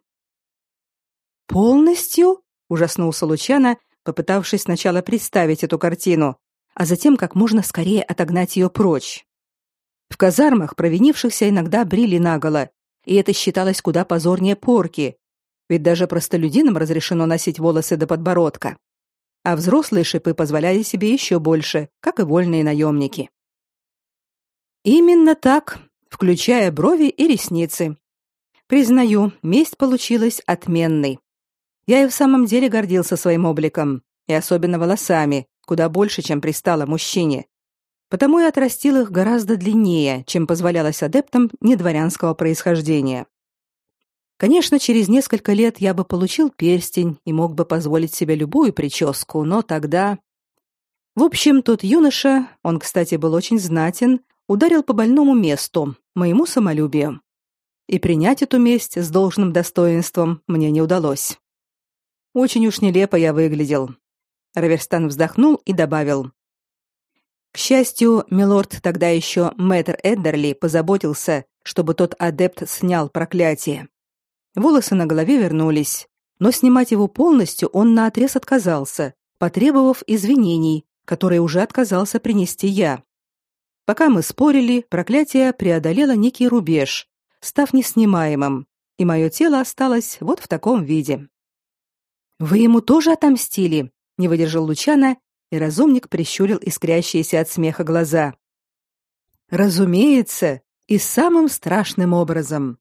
Полностью? ужаснулся Лучана, попытавшись сначала представить эту картину, а затем как можно скорее отогнать ее прочь. В казармах провинившихся иногда брили наголо, и это считалось куда позорнее порки, ведь даже простолюдинам разрешено носить волосы до подбородка. А взрослые шипы позволяли себе еще больше, как и вольные наемники. Именно так, включая брови и ресницы. Признаю, месть получилась отменной. Я и в самом деле гордился своим обликом, и особенно волосами, куда больше, чем пристало мужчине. Потому и отрастил их гораздо длиннее, чем позволялось адептам недворянского происхождения. Конечно, через несколько лет я бы получил перстень и мог бы позволить себе любую прическу, но тогда... В общем, тот юноша, он, кстати, был очень знатен, ударил по больному месту, моему самолюбию. И принять эту месть с должным достоинством мне не удалось. Очень уж нелепо я выглядел. Раверстан вздохнул и добавил: К счастью, милорд тогда еще мэтр Эддерли позаботился, чтобы тот адепт снял проклятие. Волосы на голове вернулись, но снимать его полностью он наотрез отказался, потребовав извинений, которые уже отказался принести я. Пока мы спорили, проклятие преодолело некий рубеж, став неснимаемым, и мое тело осталось вот в таком виде. Вы ему тоже отомстили? Не выдержал Лучана, и разумник прищурил искрящиеся от смеха глаза. Разумеется, и самым страшным образом.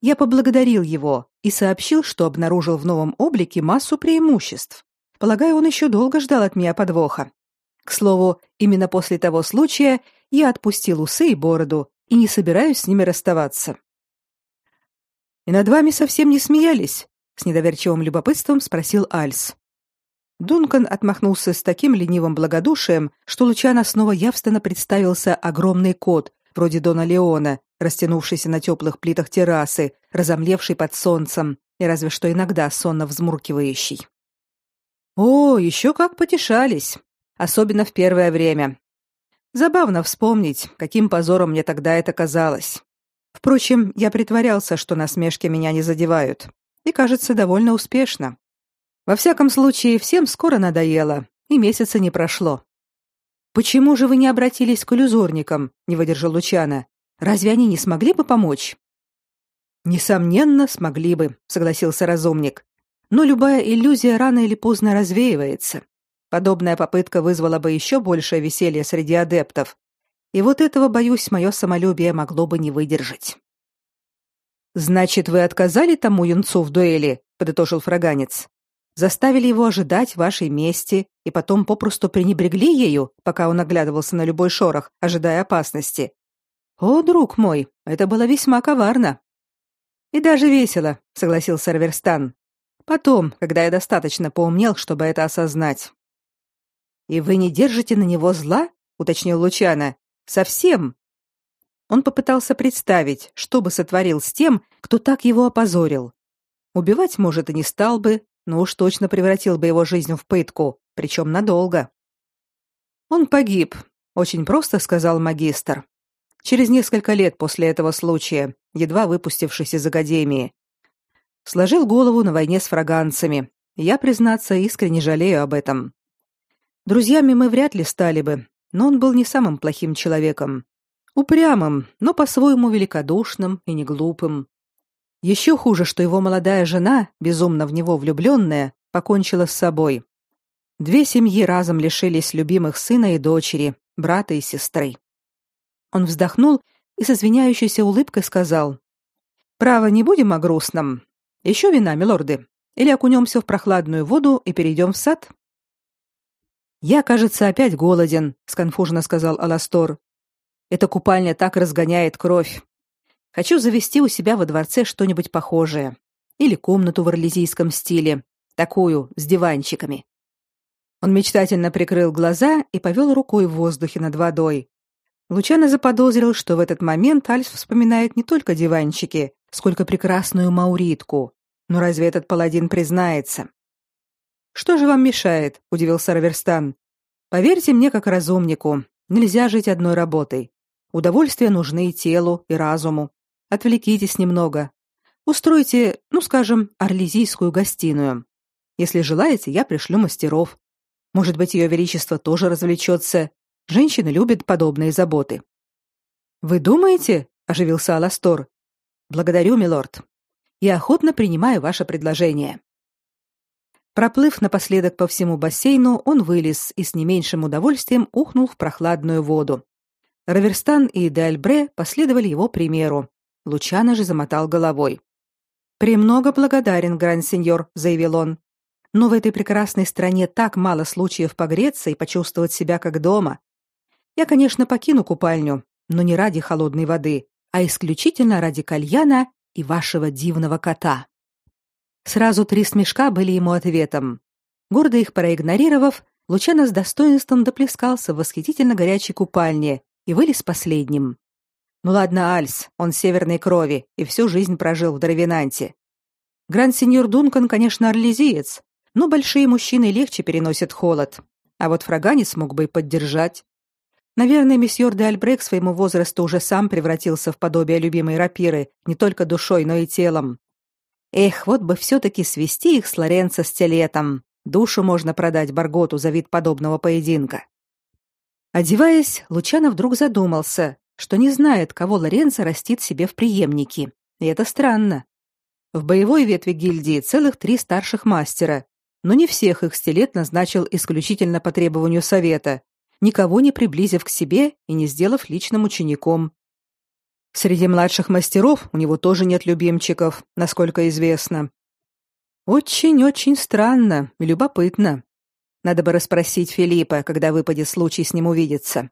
Я поблагодарил его и сообщил, что обнаружил в новом облике массу преимуществ. Полагаю, он еще долго ждал от меня подвоха. К слову, именно после того случая я отпустил усы и бороду и не собираюсь с ними расставаться. И над вами совсем не смеялись, с недоверчивым любопытством спросил Альс. Дункан отмахнулся с таким ленивым благодушием, что Лучано снова явственно представился огромный кот, вроде Дона Леона, растянувшийся на теплых плитах террасы, разомлевший под солнцем и разве что иногда сонно взмуркивающий. О, еще как потешались, особенно в первое время. Забавно вспомнить, каким позором мне тогда это казалось. Впрочем, я притворялся, что насмешки меня не задевают и, кажется, довольно успешно. Во всяком случае, всем скоро надоело, и месяца не прошло. Почему же вы не обратились к иллюзорникам? не выдержал Лучана. Разве они не смогли бы помочь? Несомненно, смогли бы, согласился разумник. Но любая иллюзия рано или поздно развеивается. Подобная попытка вызвала бы еще большее веселье среди адептов. И вот этого, боюсь, мое самолюбие могло бы не выдержать. Значит, вы отказали тому юнцу в дуэли, подытожил фраганец. Заставили его ожидать вашей мести и потом попросту пренебрегли ею, пока он оглядывался на любой шорох, ожидая опасности. О, друг мой, это было весьма коварно. И даже весело, согласился Раверстан. Потом, когда я достаточно поумнел, чтобы это осознать. И вы не держите на него зла? уточнил Лучана. Совсем? Он попытался представить, что бы сотворил с тем, кто так его опозорил. Убивать, может, и не стал бы, но уж точно превратил бы его жизнь в пытку, причем надолго. Он погиб, очень просто сказал магистр. Через несколько лет после этого случая, едва выпустившись из академии, сложил голову на войне с фраганцами. Я, признаться, искренне жалею об этом. Друзьями мы вряд ли стали бы, но он был не самым плохим человеком. Упрямым, но по-своему великодушным и не глупым. Еще хуже, что его молодая жена, безумно в него влюбленная, покончила с собой. Две семьи разом лишились любимых сына и дочери, брата и сестры. Он вздохнул и со извиняющейся улыбкой сказал: "Право, не будем о грустном. Еще вина, милорды, или окунемся в прохладную воду и перейдем в сад?" "Я, кажется, опять голоден", сконфуженно сказал Аластор. "Эта купальня так разгоняет кровь. Хочу завести у себя во дворце что-нибудь похожее, или комнату в орлезийском стиле, такую с диванчиками". Он мечтательно прикрыл глаза и повел рукой в воздухе над водой. Лучано заподозрил, что в этот момент Альс вспоминает не только диванчики, сколько прекрасную мауритку. Но разве этот паладин признается? Что же вам мешает? удивился Раверстан. Поверьте мне как разумнику, нельзя жить одной работой. Удовольствия нужны и телу, и разуму. Отвлекитесь немного. Устройте, ну, скажем, орлезийскую гостиную. Если желаете, я пришлю мастеров. Может быть, ее величество тоже развлечется. Женщины любят подобные заботы. Вы думаете? оживился Аластор. Благодарю, милорд. Я охотно принимаю ваше предложение. Проплыв напоследок по всему бассейну, он вылез и с не меньшим удовольствием ухнул в прохладную воду. Раверстан и Дальбре последовали его примеру. Лучано же замотал головой. «Премного благодарен, гранд-сеньор», — заявил он. «Но в этой прекрасной стране так мало случаев погреться и почувствовать себя как дома. Я, конечно, покину купальню, но не ради холодной воды, а исключительно ради кальяна и вашего дивного кота. Сразу три смешка были ему ответом. Гордо их проигнорировав, Лучано с достоинством доплескался в восхитительно горячей купальне и вылез последним. Ну ладно, Альс, он северной крови и всю жизнь прожил в Дравинанте. Гранд-сеньор Дункан, конечно, орлезиец, но большие мужчины легче переносят холод. А вот Фрагани смог бы и поддержать. Наверное, месьеор де Альбрек своему возрасту уже сам превратился в подобие любимой рапиры, не только душой, но и телом. Эх, вот бы все-таки свести их с Лоренцо стилетом. Душу можно продать Барготу за вид подобного поединка. Одеваясь, Лучано вдруг задумался, что не знает, кого Лоренцо растит себе в преемнике. И это странно. В боевой ветви гильдии целых три старших мастера, но не всех их стилет назначил исключительно по требованию совета, никого не приблизив к себе и не сделав личным учеником. Среди младших мастеров у него тоже нет любимчиков, насколько известно. Очень-очень странно и любопытно. Надо бы расспросить Филиппа, когда выпадет случай с ним увидеться.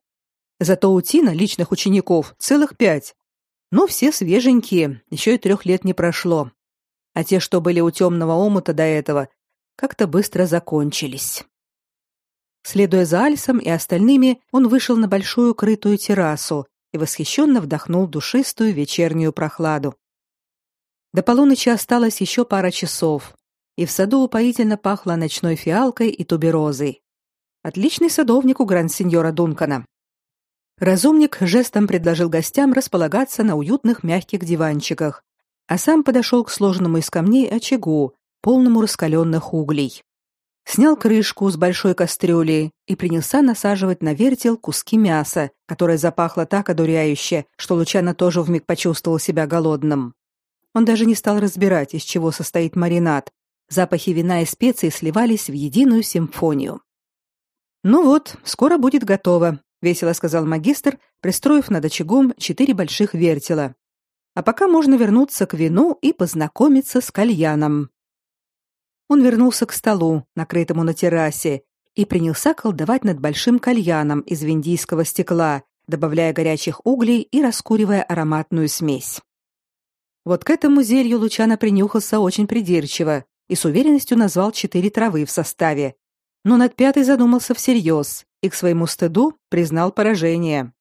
Зато у Тина личных учеников целых пять. Но все свеженькие, еще и трех лет не прошло. А те, что были у темного омута до этого, как-то быстро закончились. Следуя за Альсом и остальными, он вышел на большую крытую террасу и восхищенно вдохнул душистую вечернюю прохладу. До полуночи осталось еще пара часов, и в саду упоительно пахло ночной фиалкой и туберозой. Отличный садовник у гранд-сеньора Дункана. Разумник жестом предложил гостям располагаться на уютных мягких диванчиках, а сам подошел к сложенному из камней очагу, полному раскаленных углей снял крышку с большой кастрюли и принялся насаживать на вертел куски мяса, которое запахло так одуряюще, что Лучано тоже вмиг почувствовал себя голодным. Он даже не стал разбирать, из чего состоит маринад. Запахи вина и специй сливались в единую симфонию. «Ну вот, скоро будет готово», — весело сказал магистр, пристроив над очагом четыре больших вертела. «А пока можно вернуться к вину и познакомиться с кальяном». Он вернулся к столу, накрытому на террасе, и принялся колдовать над большим кальяном из виндийского стекла, добавляя горячих углей и раскуривая ароматную смесь. Вот к этому зелью Лучано принюхался очень придирчиво и с уверенностью назвал четыре травы в составе, но над пятой задумался всерьез и к своему стыду признал поражение.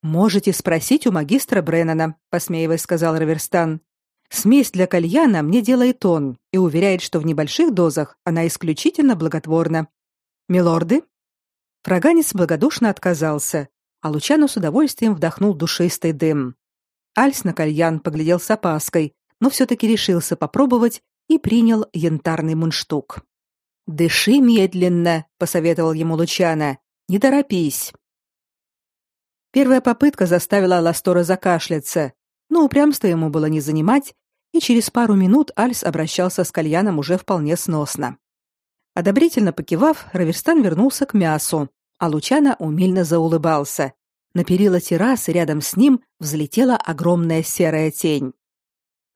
«Можете спросить у магистра Бреннана», — посмеиваясь сказал Раверстан. Смесь для кальяна мне делает он и уверяет, что в небольших дозах она исключительно благотворна. Милорды? Фраганец благодушно отказался, а Лучано с удовольствием вдохнул душистый дым. Альс на кальян поглядел с опаской, но все-таки решился попробовать и принял янтарный мундштук. «Дыши медленно», — посоветовал ему Лучано. «Не торопись». Первая попытка заставила Ластора закашляться, но упрямство ему было не занимать, и через пару минут Альс обращался с кальяном уже вполне сносно. Одобрительно покивав, Раверстан вернулся к мясу, а Лучана умильно заулыбался. На перила террасы рядом с ним взлетела огромная серая тень.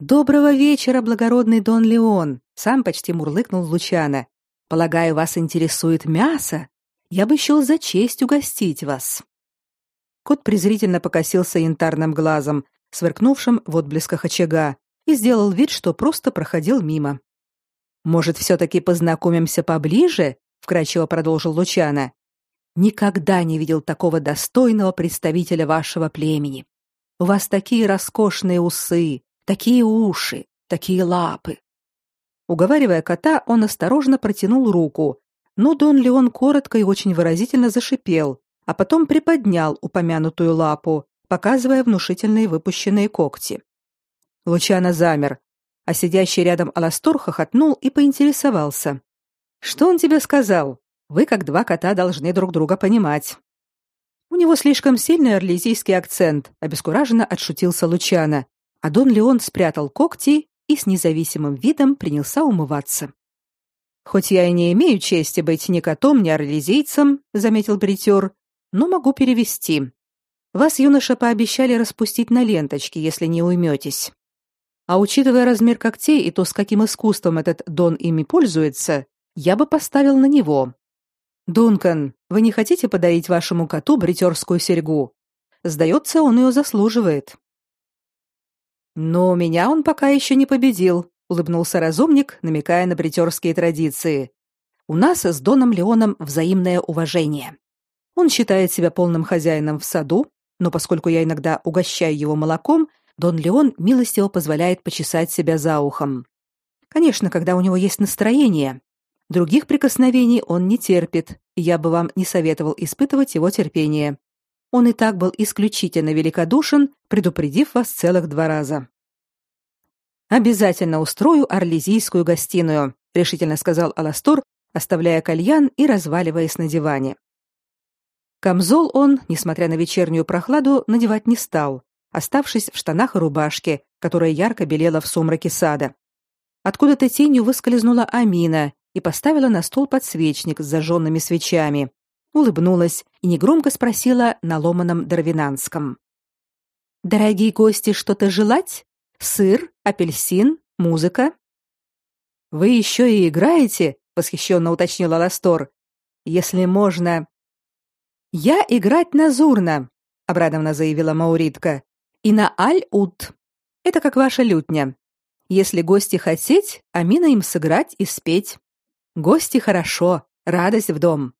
«Доброго вечера, благородный Дон Леон!» — сам почти мурлыкнул Лучана. «Полагаю, вас интересует мясо? Я бы счел за честь угостить вас». Кот презрительно покосился янтарным глазом, сверкнувшим в отблесках очага, и сделал вид, что просто проходил мимо. «Может, все-таки познакомимся поближе?» — вкрадчиво продолжил Лучана. «Никогда не видел такого достойного представителя вашего племени. У вас такие роскошные усы, такие уши, такие лапы». Уговаривая кота, он осторожно протянул руку, но Дон Леон коротко и очень выразительно зашипел, а потом приподнял упомянутую лапу, показывая внушительные выпущенные когти. Лучано замер, а сидящий рядом Аластор хохотнул и поинтересовался. «Что он тебе сказал? Вы, как два кота, должны друг друга понимать». «У него слишком сильный орлезийский акцент», — обескураженно отшутился Лучано, а Дон Леон спрятал когти и с независимым видом принялся умываться. «Хоть я и не имею чести быть ни котом, ни орлезийцем», — заметил бритер, — «но могу перевести. Вас, юноша, пообещали распустить на ленточке, если не уйметесь. А учитывая размер когтей и то, с каким искусством этот Дон ими пользуется, я бы поставил на него. Дункан, вы не хотите подарить вашему коту бритерскую серьгу? Сдается, он ее заслуживает. Но меня он пока еще не победил, улыбнулся разумник, намекая на бритерские традиции. У нас с Доном Леоном взаимное уважение. Он считает себя полным хозяином в саду, но поскольку я иногда угощаю его молоком, Дон Леон милостиво позволяет почесать себя за ухом. Конечно, когда у него есть настроение. Других прикосновений он не терпит, и я бы вам не советовал испытывать его терпение. Он и так был исключительно великодушен, предупредив вас целых два раза. Обязательно устрою орлезийскую гостиную, решительно сказал Аластор, оставляя кальян и разваливаясь на диване. Камзол он, несмотря на вечернюю прохладу, надевать не стал, оставшись в штанах и рубашке, которая ярко белела в сумраке сада. Откуда-то тенью выскользнула Амина и поставила на стол подсвечник с зажженными свечами. Улыбнулась и негромко спросила на ломаном дарвинанском. «Дорогие гости, что-то желать? Сыр, апельсин, музыка?» «Вы еще и играете?» — восхищенно уточнила Ластор. «Если можно...» «Я играть назурно», — обрадованно заявила Мауритка и на аль-ут. Это как ваша лютня. Если гости хотеть, Амина им сыграть и спеть. Гости хорошо, радость в дом.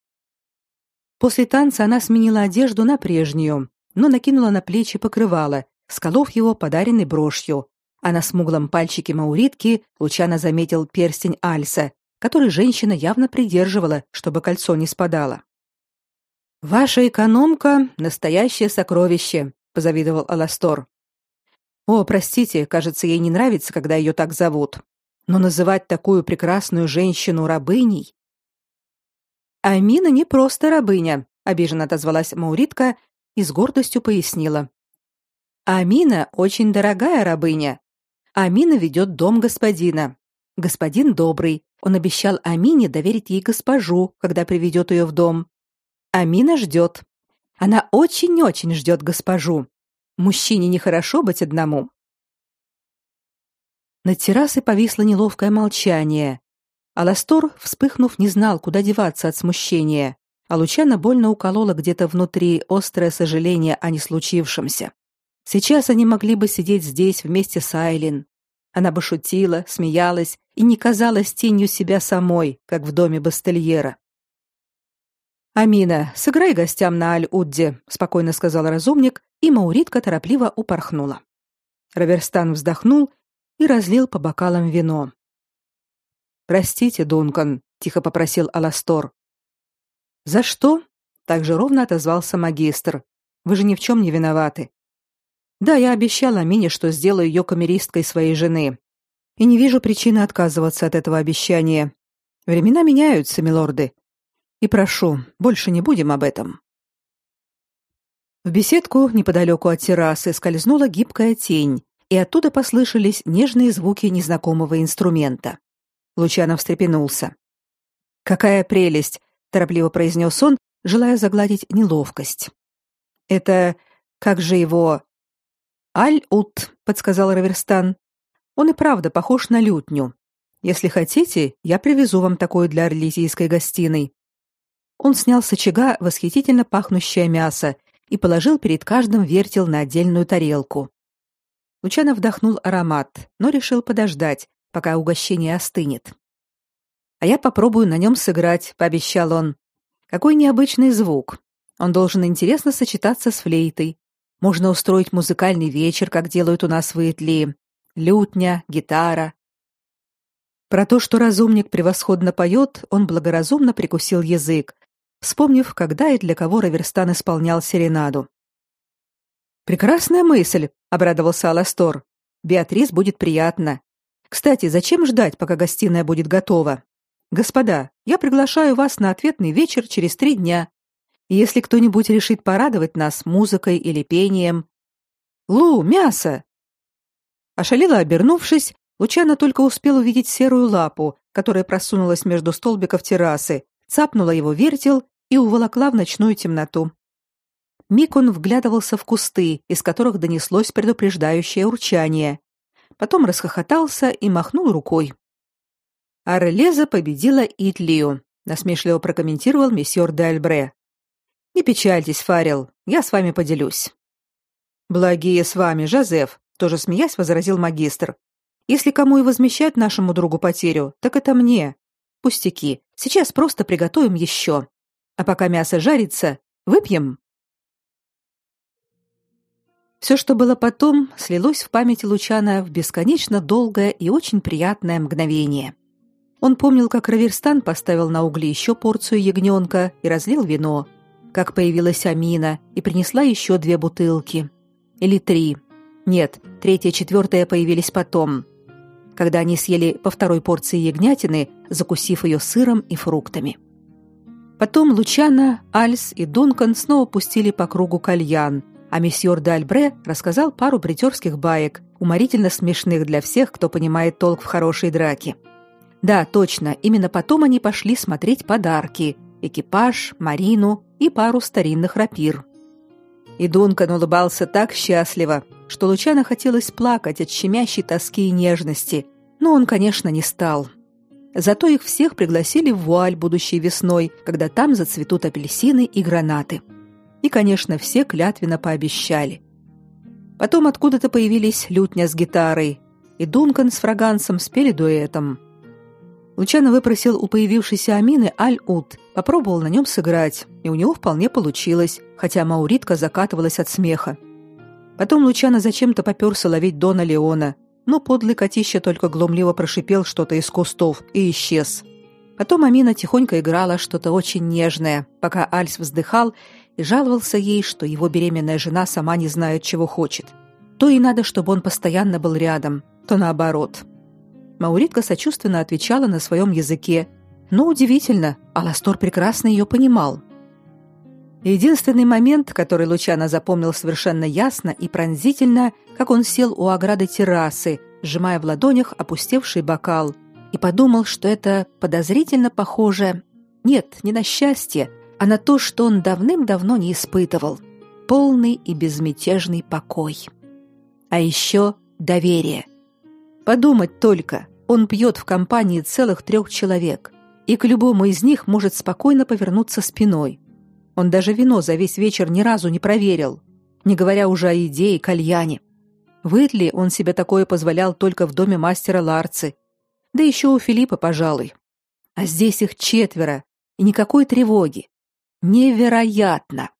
После танца она сменила одежду на прежнюю, но накинула на плечи покрывало, сколов его подаренной брошью, а на смуглом пальчике Мауритки Лучано заметил перстень Альса, который женщина явно придерживала, чтобы кольцо не спадало. «Ваша экономка — настоящее сокровище», позавидовал Аластор. О, простите, кажется, ей не нравится, когда ее так зовут. Но называть такую прекрасную женщину рабыней? Амина не просто рабыня, обиженно отозвалась Мауритка и с гордостью пояснила. Амина очень дорогая рабыня. Амина ведет дом господина. Господин добрый. Он обещал Амине доверить ей госпожу, когда приведет ее в дом. Амина ждет. Она очень-очень ждет госпожу. Мужчине нехорошо быть одному. На террасе повисло неловкое молчание. Аластор, вспыхнув, не знал, куда деваться от смущения, а Лучана больно уколола где-то внутри острое сожаление о неслучившемся. Сейчас они могли бы сидеть здесь вместе с Айлин. Она бы шутила, смеялась и не казалась тенью себя самой, как в доме Бастельера. Амина, сыграй гостям на Аль-Удде, спокойно сказал разумник, и Мауритка торопливо упорхнула. Раверстан вздохнул и разлил по бокалам вино. Простите, Дункан, тихо попросил Аластор. За что? Так же ровно отозвался магистр. Вы же ни в чем не виноваты. Да, я обещала Амине, что сделаю ее камеристкой своей жены. И не вижу причины отказываться от этого обещания. Времена меняются, милорды. И прошу, больше не будем об этом. В беседку неподалеку от террасы скользнула гибкая тень, и оттуда послышались нежные звуки незнакомого инструмента. Лучано встрепенулся. «Какая прелесть!» — торопливо произнес он, желая загладить неловкость. «Это... как же его...» «Аль-Ут», — подсказал Раверстан. «Он и правда похож на лютню. Если хотите, я привезу вам такой для орлезийской гостиной». Он снял с очага восхитительно пахнущее мясо и положил перед каждым вертел на отдельную тарелку. Лучано вдохнул аромат, но решил подождать, пока угощение остынет. «А я попробую на нем сыграть», — пообещал он. «Какой необычный звук. Он должен интересно сочетаться с флейтой. Можно устроить музыкальный вечер, как делают у нас в Италии. Лютня, гитара, про то, что разумник превосходно поет, он благоразумно прикусил язык, вспомнив, когда и для кого Раверстан исполнял серенаду. «Прекрасная мысль», — обрадовался Аластор. «Беатрис будет приятно. Кстати, зачем ждать, пока гостиная будет готова? Господа, я приглашаю вас на ответный вечер через три дня. Если кто-нибудь решит порадовать нас музыкой или пением... Лу, мясо!» Ошалело обернувшись, Лучано только успел увидеть серую лапу, которая просунулась между столбиков террасы, цапнула его вертел и уволокла в ночную темноту. Миг он вглядывался в кусты, из которых донеслось предупреждающее урчание. Потом расхохотался и махнул рукой. Арлеза победила Итлию, насмешливо прокомментировал месьеор де Альбре. Не печальтесь, Фарел, я с вами поделюсь. Благие с вами, Жозеф, тоже смеясь возразил магистр. Если кому и возмещать нашему другу потерю, так это мне. Пустяки. Сейчас просто приготовим еще. А пока мясо жарится, выпьем. Все, что было потом, слилось в памяти Лучана в бесконечно долгое и очень приятное мгновение. Он помнил, как Раверстан поставил на угли еще порцию ягненка и разлил вино, как появилась Амина и принесла еще две бутылки. Или три. Нет, третья и четвертая появились потом когда они съели по второй порции ягнятины, закусив ее сыром и фруктами. Потом Лучана, Альс и Дункан снова пустили по кругу кальян, а месьеор де Альбре рассказал пару бритерских баек, уморительно смешных для всех, кто понимает толк в хорошей драке. Да, точно, именно потом они пошли смотреть подарки – экипаж, Марину и пару старинных рапир. И Дункан улыбался так счастливо, что Лучано хотелось плакать от щемящей тоски и нежности, но он, конечно, не стал. Зато их всех пригласили в вуаль будущей весной, когда там зацветут апельсины и гранаты. И, конечно, все клятвенно пообещали. Потом откуда-то появились лютня с гитарой, и Дункан с фрагансом спели дуэтом. Лучано выпросил у появившейся Амины аль-ут, попробовал на нем сыграть, и у него вполне получилось, хотя Мауритка закатывалась от смеха. Потом Лучано зачем-то попёрся ловить Дона Леона, но подлый котища только глумливо прошипел что-то из кустов и исчез. Потом Амина тихонько играла что-то очень нежное, пока Альс вздыхал и жаловался ей, что его беременная жена сама не знает, чего хочет. То и надо, чтобы он постоянно был рядом, то наоборот. Мауритка сочувственно отвечала на своем языке, но удивительно, Аластор прекрасно ее понимал. Единственный момент, который Лучано запомнил совершенно ясно и пронзительно, как он сел у ограды террасы, сжимая в ладонях опустевший бокал, и подумал, что это подозрительно похоже, нет, не на счастье, а на то, что он давным-давно не испытывал. Полный и безмятежный покой. А еще доверие. Подумать только, он пьет в компании целых трех человек, и к любому из них может спокойно повернуться спиной, он даже вино за весь вечер ни разу не проверил, не говоря уже о еде и кальяне. В Итли он себе такое позволял только в доме мастера Ларцы, да еще у Филиппа, пожалуй. А здесь их четверо, и никакой тревоги. Невероятно!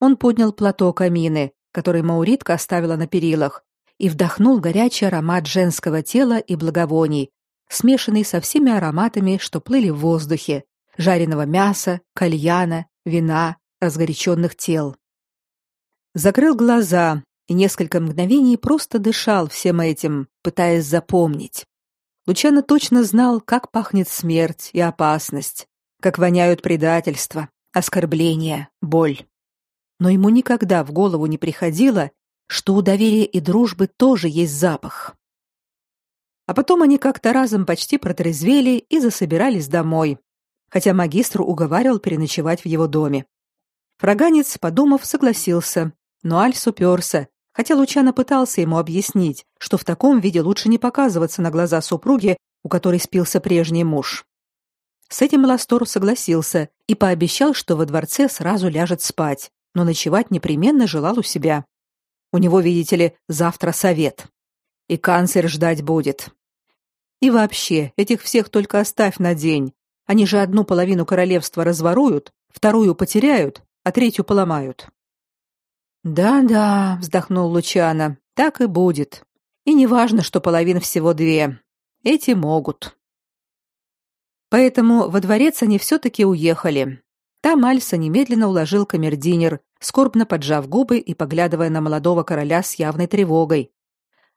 Он поднял платок Амины, который Мауритка оставила на перилах, и вдохнул горячий аромат женского тела и благовоний, смешанный со всеми ароматами, что плыли в воздухе, жареного мяса, кальяна, вина, разгоряченных тел. Закрыл глаза и несколько мгновений просто дышал всем этим, пытаясь запомнить. Лучано точно знал, как пахнет смерть и опасность, как воняют предательство, оскорбления, боль. Но ему никогда в голову не приходило, что у доверия и дружбы тоже есть запах. А потом они как-то разом почти протрезвели и засобирались домой, хотя магистр уговаривал переночевать в его доме. Фраганец, подумав, согласился, но Альс уперся, хотя Лучано пытался ему объяснить, что в таком виде лучше не показываться на глаза супруги, у которой спился прежний муж. С этим Ластор согласился и пообещал, что во дворце сразу ляжет спать, но ночевать непременно желал у себя. У него, видите ли, завтра совет. И канцлер ждать будет. И вообще, этих всех только оставь на день. Они же одну половину королевства разворуют, вторую потеряют, а третью поломают. Да-да, вздохнул Лучано. Так и будет. И не важно, что половин всего две. Эти могут. Поэтому во дворец они все таки уехали. Там Альса немедленно уложил камердинер, скорбно поджав губы и поглядывая на молодого короля с явной тревогой.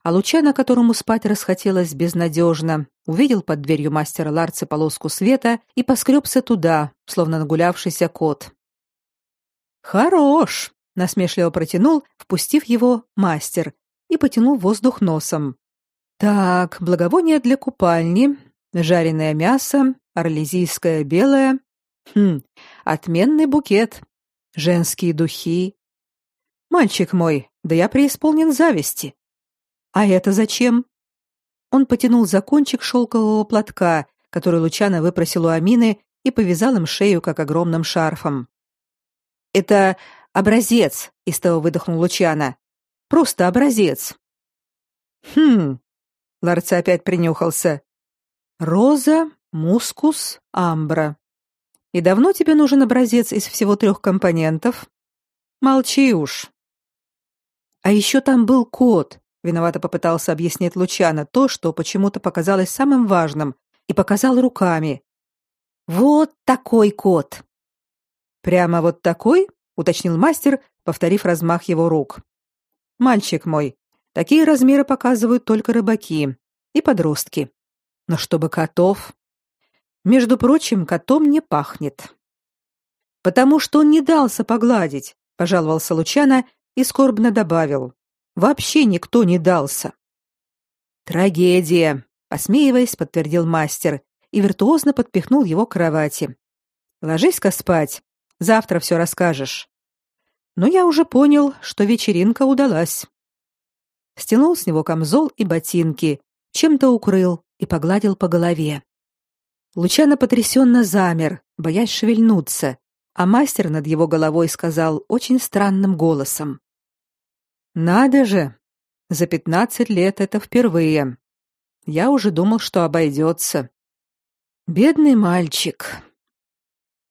А Лучано, которому спать расхотелось безнадежно, увидел под дверью мастера Ларца полоску света и поскребся туда, словно нагулявшийся кот. «Хорош!» — насмешливо протянул, впустив его мастер, и потянул воздух носом. «Так, благовония для купальни, жареное мясо, орлезийское белое. Хм, отменный букет. Женские духи. Мальчик мой, да я преисполнен зависти. А это зачем? Он потянул за кончик шелкового платка, который Лучано выпросил у Амины и повязал им шею как огромным шарфом. Это образец, истово выдохнул Лучано. Просто образец. Хм. Ларца опять принюхался. Роза, мускус, амбра. И давно тебе нужен образец из всего трех компонентов? Молчи уж. А еще там был кот, виновато попытался объяснить Лучано то, что почему-то показалось самым важным, и показал руками. Вот такой кот. Прямо вот такой? уточнил мастер, повторив размах его рук. Мальчик мой, такие размеры показывают только рыбаки и подростки. Но чтобы котов, между прочим, котом не пахнет. Потому что он не дался погладить, пожаловался Лучано и скорбно добавил: Вообще никто не дался. Трагедия, посмеиваясь, подтвердил мастер и виртуозно подпихнул его к кровати. Ложись-ка спать. Завтра все расскажешь. Но я уже понял, что вечеринка удалась. Стянул с него камзол и ботинки, чем-то укрыл и погладил по голове. Лучано потрясенно замер, боясь шевельнуться, а мастер над его головой сказал очень странным голосом: "Надо же, за пятнадцать лет это впервые. Я уже думал, что обойдется. Бедный мальчик.